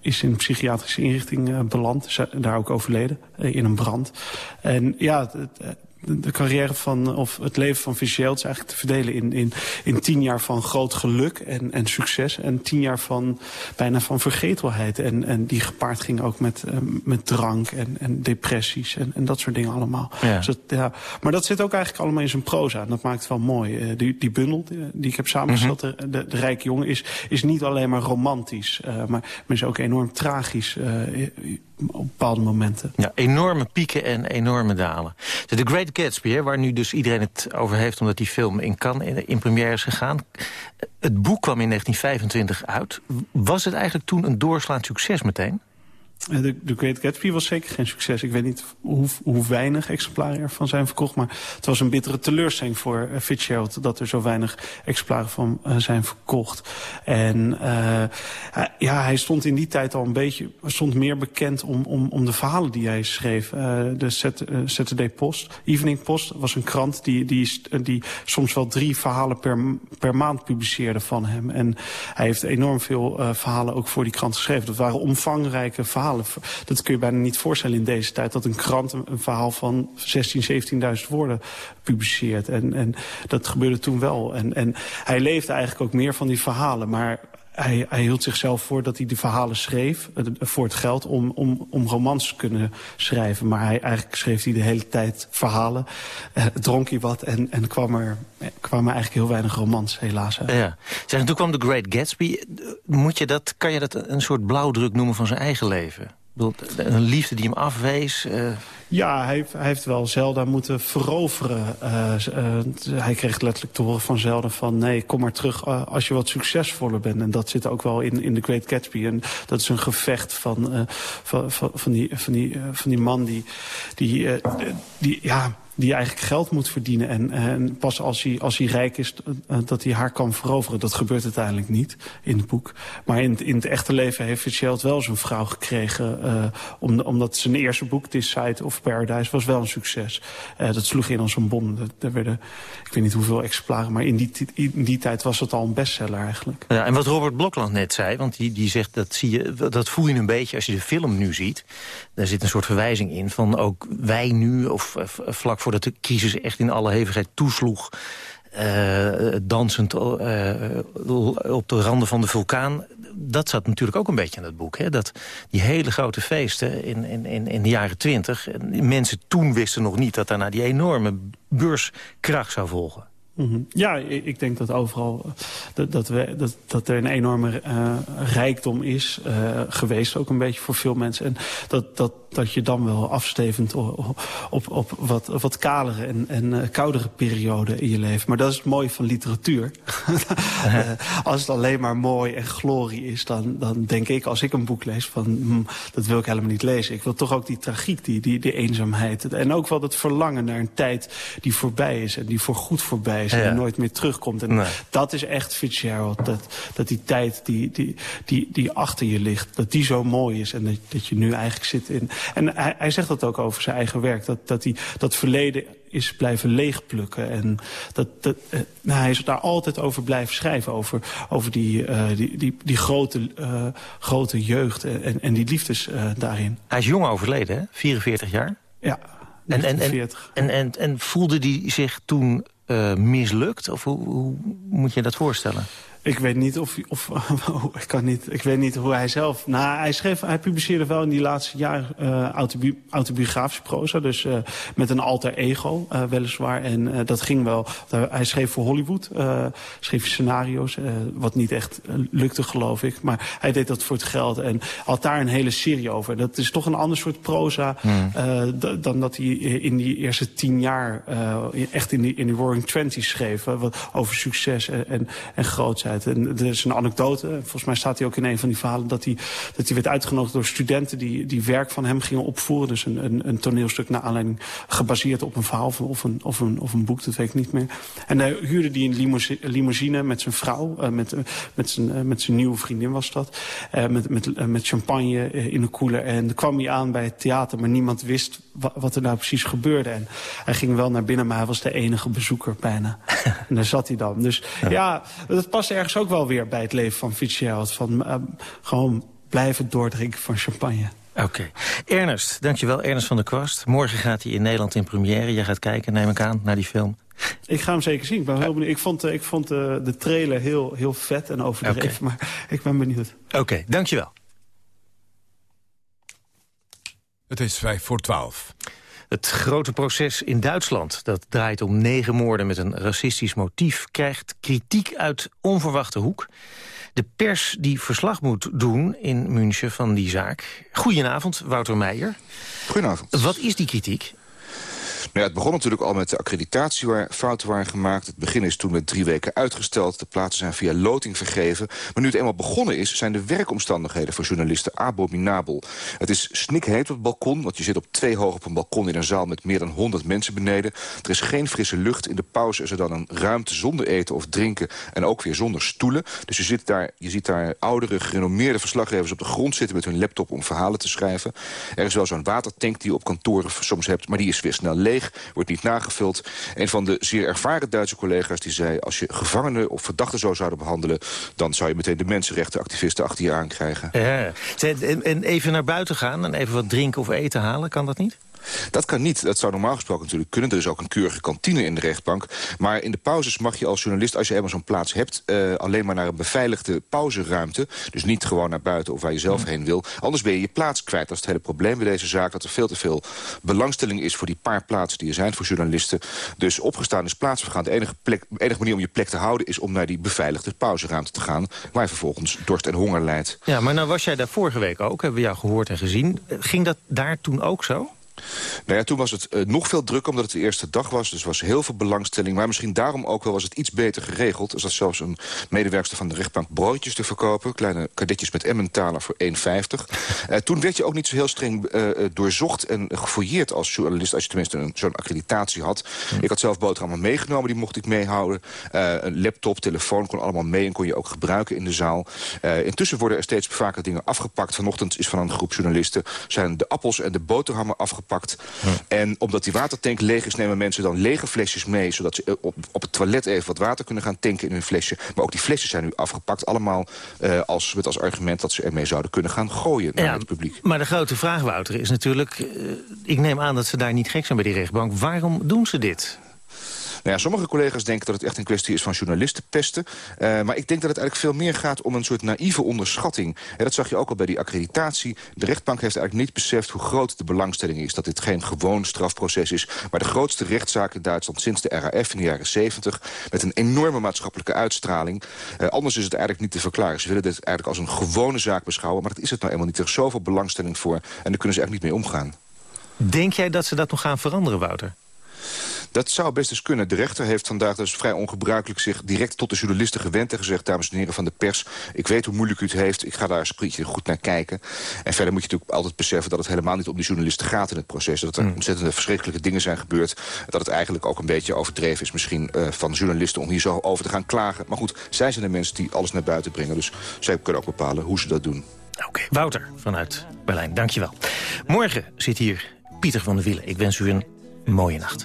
Speaker 21: is in een psychiatrische inrichting beland. Daar ook overleden, in een brand. En ja, het, de carrière van, of het leven van Fitzgerald is eigenlijk te verdelen in, in, in tien jaar van groot geluk en, en succes. En tien jaar van bijna van vergetelheid. En, en die gepaard ging ook met, um, met drank en, en depressies en, en dat soort dingen allemaal.
Speaker 4: Ja.
Speaker 21: Dus dat, ja. Maar dat zit ook eigenlijk allemaal in zijn proza. En dat maakt het wel mooi. Uh, die, die bundel die, die ik heb samengesteld, mm -hmm. de, de, Rijke Jongen, is, is niet alleen maar romantisch. Uh, maar, maar is ook enorm tragisch uh, op bepaalde momenten.
Speaker 4: Ja, enorme pieken en enorme dalen. De Great Gatsby, waar nu dus iedereen het over heeft... omdat die film in Cannes in, in première is gegaan. Het boek kwam in 1925 uit. Was het eigenlijk toen een doorslaand succes meteen?
Speaker 21: De, de Great Gatsby was zeker geen succes. Ik weet niet hoe, hoe weinig exemplaren ervan zijn verkocht. Maar het was een bittere teleurstelling voor uh, Fitzgerald... dat er zo weinig exemplaren van uh, zijn verkocht. En uh, ja, hij stond in die tijd al een beetje... stond meer bekend om, om, om de verhalen die hij schreef. de Saturday Post, Evening Post, was een krant... die, die, die soms wel drie verhalen per, per maand publiceerde van hem. En hij heeft enorm veel verhalen ook voor die krant geschreven. Dat waren omvangrijke verhalen. Dat kun je bijna niet voorstellen in deze tijd... dat een krant een, een verhaal van 16.000, 17.000 woorden publiceert. En, en dat gebeurde toen wel. En, en hij leefde eigenlijk ook meer van die verhalen. Maar hij, hij hield zichzelf voor dat hij die verhalen schreef... voor het geld om, om, om romans te kunnen schrijven. Maar hij, eigenlijk schreef hij de hele tijd verhalen. Eh, dronk hij wat en, en kwam er, kwamen eigenlijk heel weinig romans helaas uit.
Speaker 4: Ja. Zeg, toen kwam The Great Gatsby. Moet je dat, kan je dat een soort blauwdruk noemen van zijn eigen leven? Een liefde die hem afwees... Uh...
Speaker 21: Ja, hij, hij, heeft wel Zelda moeten veroveren. Uh, uh, hij kreeg letterlijk te horen van Zelda van... nee, kom maar terug als je wat succesvoller bent. En dat zit ook wel in, in The Great Gatsby. En dat is een gevecht van, van, van, van, die, van, die, van die man die... die, die ja, die eigenlijk geld moet verdienen. En, pas als hij, als hij rijk is, uh, dat hij haar kan veroveren. Dat gebeurt uiteindelijk niet in het boek. Maar in, in het echte leven heeft Fitzgerald wel zijn vrouw gekregen. Om, omdat zijn eerste boek, This Side of Paradise, was wel een succes. Dat sloeg in als een bom. Er werden, ik weet niet hoeveel exemplaren, maar in die, in die tijd was het al een bestseller eigenlijk.
Speaker 4: Ja, en wat Robert Blokland net zei, want die, die zegt, dat, zie je, dat voel je een beetje als je de film nu ziet. Daar zit een soort verwijzing in van ook wij nu, of vlak voordat de crisis echt in alle hevigheid toesloeg... Uh, dansend uh, op de randen van de vulkaan. Dat zat natuurlijk ook een beetje in het boek. Hè? Dat die hele grote feesten in, in, in de jaren twintig... mensen toen wisten nog niet dat daarna die enorme beurskracht zou volgen.
Speaker 21: -hmm. Ja, ik denk dat overal dat, dat, we, dat, dat er een enorme uh, rijkdom is uh, geweest, ook een beetje voor veel mensen. En dat, dat, dat je dan wel afstevend op, op, op wat, wat kalere en, en uh, koudere perioden in je leven. Maar dat is het mooie van literatuur. als het alleen maar mooi en glorie is, dan, dan denk ik, als ik een boek lees, van hm, dat wil ik helemaal niet lezen. Ik wil toch ook die tragiek, die, die, die eenzaamheid. En ook wel het verlangen naar een tijd die voorbij is en die voorgoed voorbij is en ja. die nooit meer terugkomt. En nee. dat is echt Fitzgerald. Dat, dat die tijd die, die, die, die achter je ligt, dat die zo mooi is. En dat, dat je nu eigenlijk zit in... En hij, hij zegt dat ook over zijn eigen werk. Dat, dat hij dat verleden is blijven leegplukken. En dat, dat, uh, nou, hij is daar altijd over blijven schrijven. Over, over die, uh, die, die, die grote, uh, grote jeugd en, en die liefdes daarin.
Speaker 4: Hij is jong overleden, hè? 44 jaar?
Speaker 21: Ja,
Speaker 4: en, en, en, en, en, en voelde hij zich toen mislukt? Of hoe, hoe moet je dat voorstellen?
Speaker 21: Ik weet niet of, of ik kan niet, ik weet niet hoe hij zelf. Nou, hij schreef, hij publiceerde wel in die laatste jaren uh, autobi autobiografische proza, dus uh, met een alter ego, uh, weliswaar. En dat ging wel. Hij schreef voor Hollywood, schreef scenario's, wat niet echt lukte, geloof ik. Maar hij deed dat voor het geld en had daar een hele serie over. Dat is toch een ander soort proza hmm. dan dat hij in die eerste tien jaar echt in die, in die Roaring Twenties schreef, wat over succes en, en, en grootheid. En er is een anekdote, volgens mij staat hij ook in een van die verhalen... dat hij, dat hij werd uitgenodigd door studenten die, die werk van hem gingen opvoeren. Dus een, een, een toneelstuk naar aanleiding gebaseerd op een verhaal of een, of een, of een boek, dat weet ik niet meer. En hij huurde die een limousine met zijn vrouw, uh, met, met, zijn, uh, met zijn nieuwe vriendin was dat. Met, met, met champagne in een koeler. En dan kwam hij aan bij het theater, maar niemand wist wat, er nou precies gebeurde. En hij ging wel naar binnen, maar hij was de enige bezoeker bijna. en daar zat hij dan. Dus ja, ja dat past erg ergens ook wel weer bij het leven van Fitzgerald. Van uh, gewoon blijven doordrinken van champagne.
Speaker 4: Oké. Okay. Ernest, dankjewel. Ernest van der Kwast. Morgen gaat hij in Nederland in première. Jij gaat kijken, neem ik aan, naar die film.
Speaker 21: Ik ga hem zeker zien. Ik, ben heel benieuwd. ik vond, ik vond de, de trailer heel, heel vet en overdreven. Okay. Maar ik ben benieuwd.
Speaker 4: Oké, okay, dankjewel.
Speaker 3: Het is vijf voor twaalf.
Speaker 4: Het grote proces in Duitsland, dat draait om negen moorden met een racistisch motief... krijgt kritiek uit onverwachte hoek. De pers die verslag moet doen in München van die zaak. Goedenavond, Wouter Meijer.
Speaker 22: Goedenavond.
Speaker 4: Wat is die kritiek?
Speaker 22: Nou ja, het begon natuurlijk al met de accreditatie waar fouten waren gemaakt. Het begin is toen met drie weken uitgesteld. De plaatsen zijn via loting vergeven. Maar nu het eenmaal begonnen is, zijn de werkomstandigheden voor journalisten abominabel. Het is snikheet op het balkon, want je zit op twee hoog op een balkon in een zaal met meer dan 100 mensen beneden. Er is geen frisse lucht. In de pauze is er dan een ruimte zonder eten of drinken en ook weer zonder stoelen. Dus je, zit daar, je ziet daar oudere, gerenommeerde verslaggevers op de grond zitten met hun laptop om verhalen te schrijven. Er is wel zo'n watertank die je op kantoren soms hebt, maar die is weer snel leeg wordt niet nagevuld. Een van de zeer ervaren Duitse collega's die zei... als je gevangenen of verdachten zo zouden behandelen... dan zou je meteen de mensenrechtenactivisten achter je aankrijgen.
Speaker 4: Ja. En even naar buiten gaan en even wat drinken of eten halen, kan dat niet?
Speaker 22: Dat kan niet. Dat zou normaal gesproken natuurlijk kunnen. Er is ook een keurige kantine in de rechtbank. Maar in de pauzes mag je als journalist, als je eenmaal zo'n plaats hebt... Uh, alleen maar naar een beveiligde pauzeruimte. Dus niet gewoon naar buiten of waar je zelf heen wil. Anders ben je je plaats kwijt. Dat is het hele probleem bij deze zaak. Dat er veel te veel belangstelling is voor die paar plaatsen die er zijn voor journalisten. Dus opgestaan is plaatsvergaan. De enige, plek, de enige manier om je plek te houden is om naar die beveiligde pauzeruimte te gaan. Waar je vervolgens dorst en honger leidt.
Speaker 4: Ja, maar nou was jij daar vorige week ook, hebben we jou gehoord en gezien. Ging dat daar toen ook zo?
Speaker 22: Nou ja, toen was het uh, nog veel drukker omdat het de eerste dag was. Dus was heel veel belangstelling. Maar misschien daarom ook wel was het iets beter geregeld. Er zat zelfs een medewerkster van de rechtbank broodjes te verkopen. Kleine kadetjes met emmentaler voor 1,50. uh, toen werd je ook niet zo heel streng uh, doorzocht en gefouilleerd als journalist... als je tenminste zo'n accreditatie had. Hm. Ik had zelf boterhammen meegenomen, die mocht ik meehouden. een laptop, telefoon kon allemaal mee en kon je ook gebruiken in de zaal. intussen worden er steeds vaker dingen afgepakt. Vanochtend is van een groep journalisten... zijn de appels en de boterhammen afgepakt en omdat die watertank leeg is, nemen mensen dan lege flesjes mee... zodat ze op, op het toilet even wat water kunnen gaan tanken in hun flesje. Maar ook die flesjes zijn nu afgepakt. Allemaal uh, als, met als argument dat ze ermee zouden kunnen gaan gooien naar het publiek.
Speaker 4: Maar de grote vraag, Wouter, is natuurlijk... Uh, ik neem aan dat ze daar niet gek zijn bij die rechtbank. Waarom doen ze dit?
Speaker 22: Nou ja, sommige collega's denken dat het echt een kwestie is van journalistenpesten. Uh, maar ik denk dat het eigenlijk veel meer gaat om een soort naïeve onderschatting. En dat zag je ook al bij die accreditatie. De rechtbank heeft eigenlijk niet beseft hoe groot de belangstelling is. Dat dit geen gewoon strafproces is. Maar de grootste rechtszaak in Duitsland sinds de RAF in de jaren 70. Met een enorme maatschappelijke uitstraling. Uh, anders is het eigenlijk niet te verklaren. Ze willen dit eigenlijk als een gewone zaak beschouwen. Maar dat is het nou eenmaal niet. Er is zoveel belangstelling voor. En daar kunnen ze eigenlijk niet mee omgaan.
Speaker 4: Denk jij dat ze dat nog gaan veranderen, Wouter?
Speaker 22: Dat zou best eens kunnen. De rechter heeft vandaag, dat is vrij ongebruikelijk... zich direct tot de journalisten gewend en gezegd... dames en heren van de pers, ik weet hoe moeilijk u het heeft. Ik ga daar eens een goed naar kijken. En verder moet je natuurlijk altijd beseffen... dat het helemaal niet om die journalisten gaat in het proces. Dat er mm. ontzettende verschrikkelijke dingen zijn gebeurd. Dat het eigenlijk ook een beetje overdreven is misschien... Uh, van journalisten om hier zo over te gaan klagen. Maar goed, zij zijn de mensen die alles naar buiten brengen. Dus zij kunnen ook bepalen hoe ze dat doen.
Speaker 4: Oké, okay. Wouter vanuit Berlijn, dankjewel. Morgen zit hier Pieter van der Wielen. Ik wens u een mooie nacht.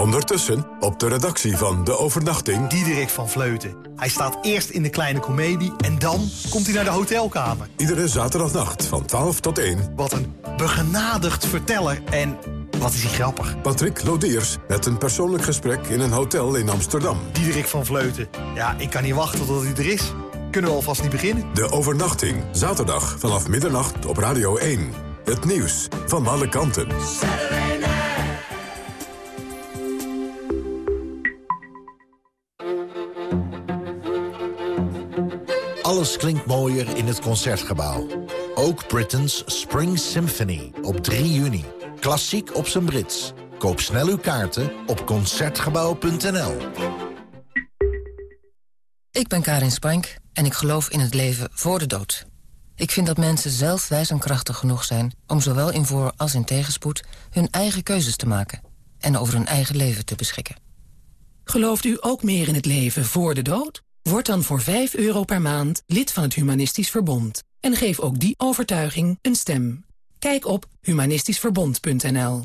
Speaker 3: Ondertussen op de redactie van De Overnachting...
Speaker 23: Diederik van Vleuten. Hij staat eerst in de kleine komedie en dan komt hij naar de hotelkamer.
Speaker 3: Iedere zaterdagnacht van 12 tot 1.
Speaker 23: Wat een begenadigd verteller en wat is hij grappig.
Speaker 3: Patrick Lodiers met een persoonlijk gesprek in een hotel in Amsterdam.
Speaker 23: Diederik van Vleuten. Ja, ik kan niet wachten tot hij er is. Kunnen we alvast niet beginnen?
Speaker 3: De Overnachting. Zaterdag vanaf middernacht op Radio 1. Het nieuws van alle kanten.
Speaker 24: Alles klinkt mooier in het Concertgebouw. Ook Britain's Spring Symphony op 3 juni. Klassiek op zijn Brits. Koop snel uw kaarten op Concertgebouw.nl.
Speaker 25: Ik ben Karin Spank en ik geloof in het leven voor de dood. Ik vind dat mensen zelf wijs en krachtig genoeg zijn... om zowel in voor- als in tegenspoed hun eigen keuzes te maken... en over hun eigen leven te beschikken.
Speaker 26: Gelooft u ook meer in het leven voor de dood? Word dan voor 5 euro per maand lid van het Humanistisch Verbond. En geef ook die overtuiging een stem. Kijk op humanistischverbond.nl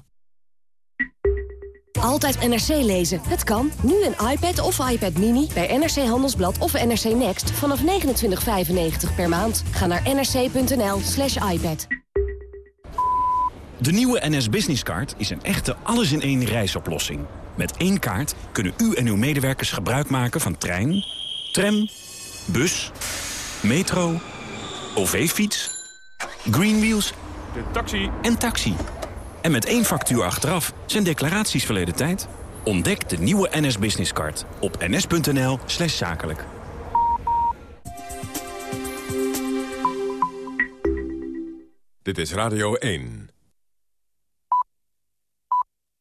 Speaker 27: Altijd NRC lezen. Het kan. Nu een iPad of iPad Mini bij NRC Handelsblad of NRC Next vanaf 29,95 per maand. Ga naar nrc.nl slash iPad.
Speaker 28: De nieuwe NS Business Card is een echte alles-in-één reisoplossing. Met één kaart kunnen u en uw medewerkers gebruik maken van trein tram, bus, metro, OV-fiets, Greenwheels
Speaker 5: de taxi.
Speaker 28: en taxi. En met één factuur achteraf zijn declaraties verleden tijd. Ontdek de nieuwe NS Business Card op ns.nl slash zakelijk.
Speaker 3: Dit is Radio 1.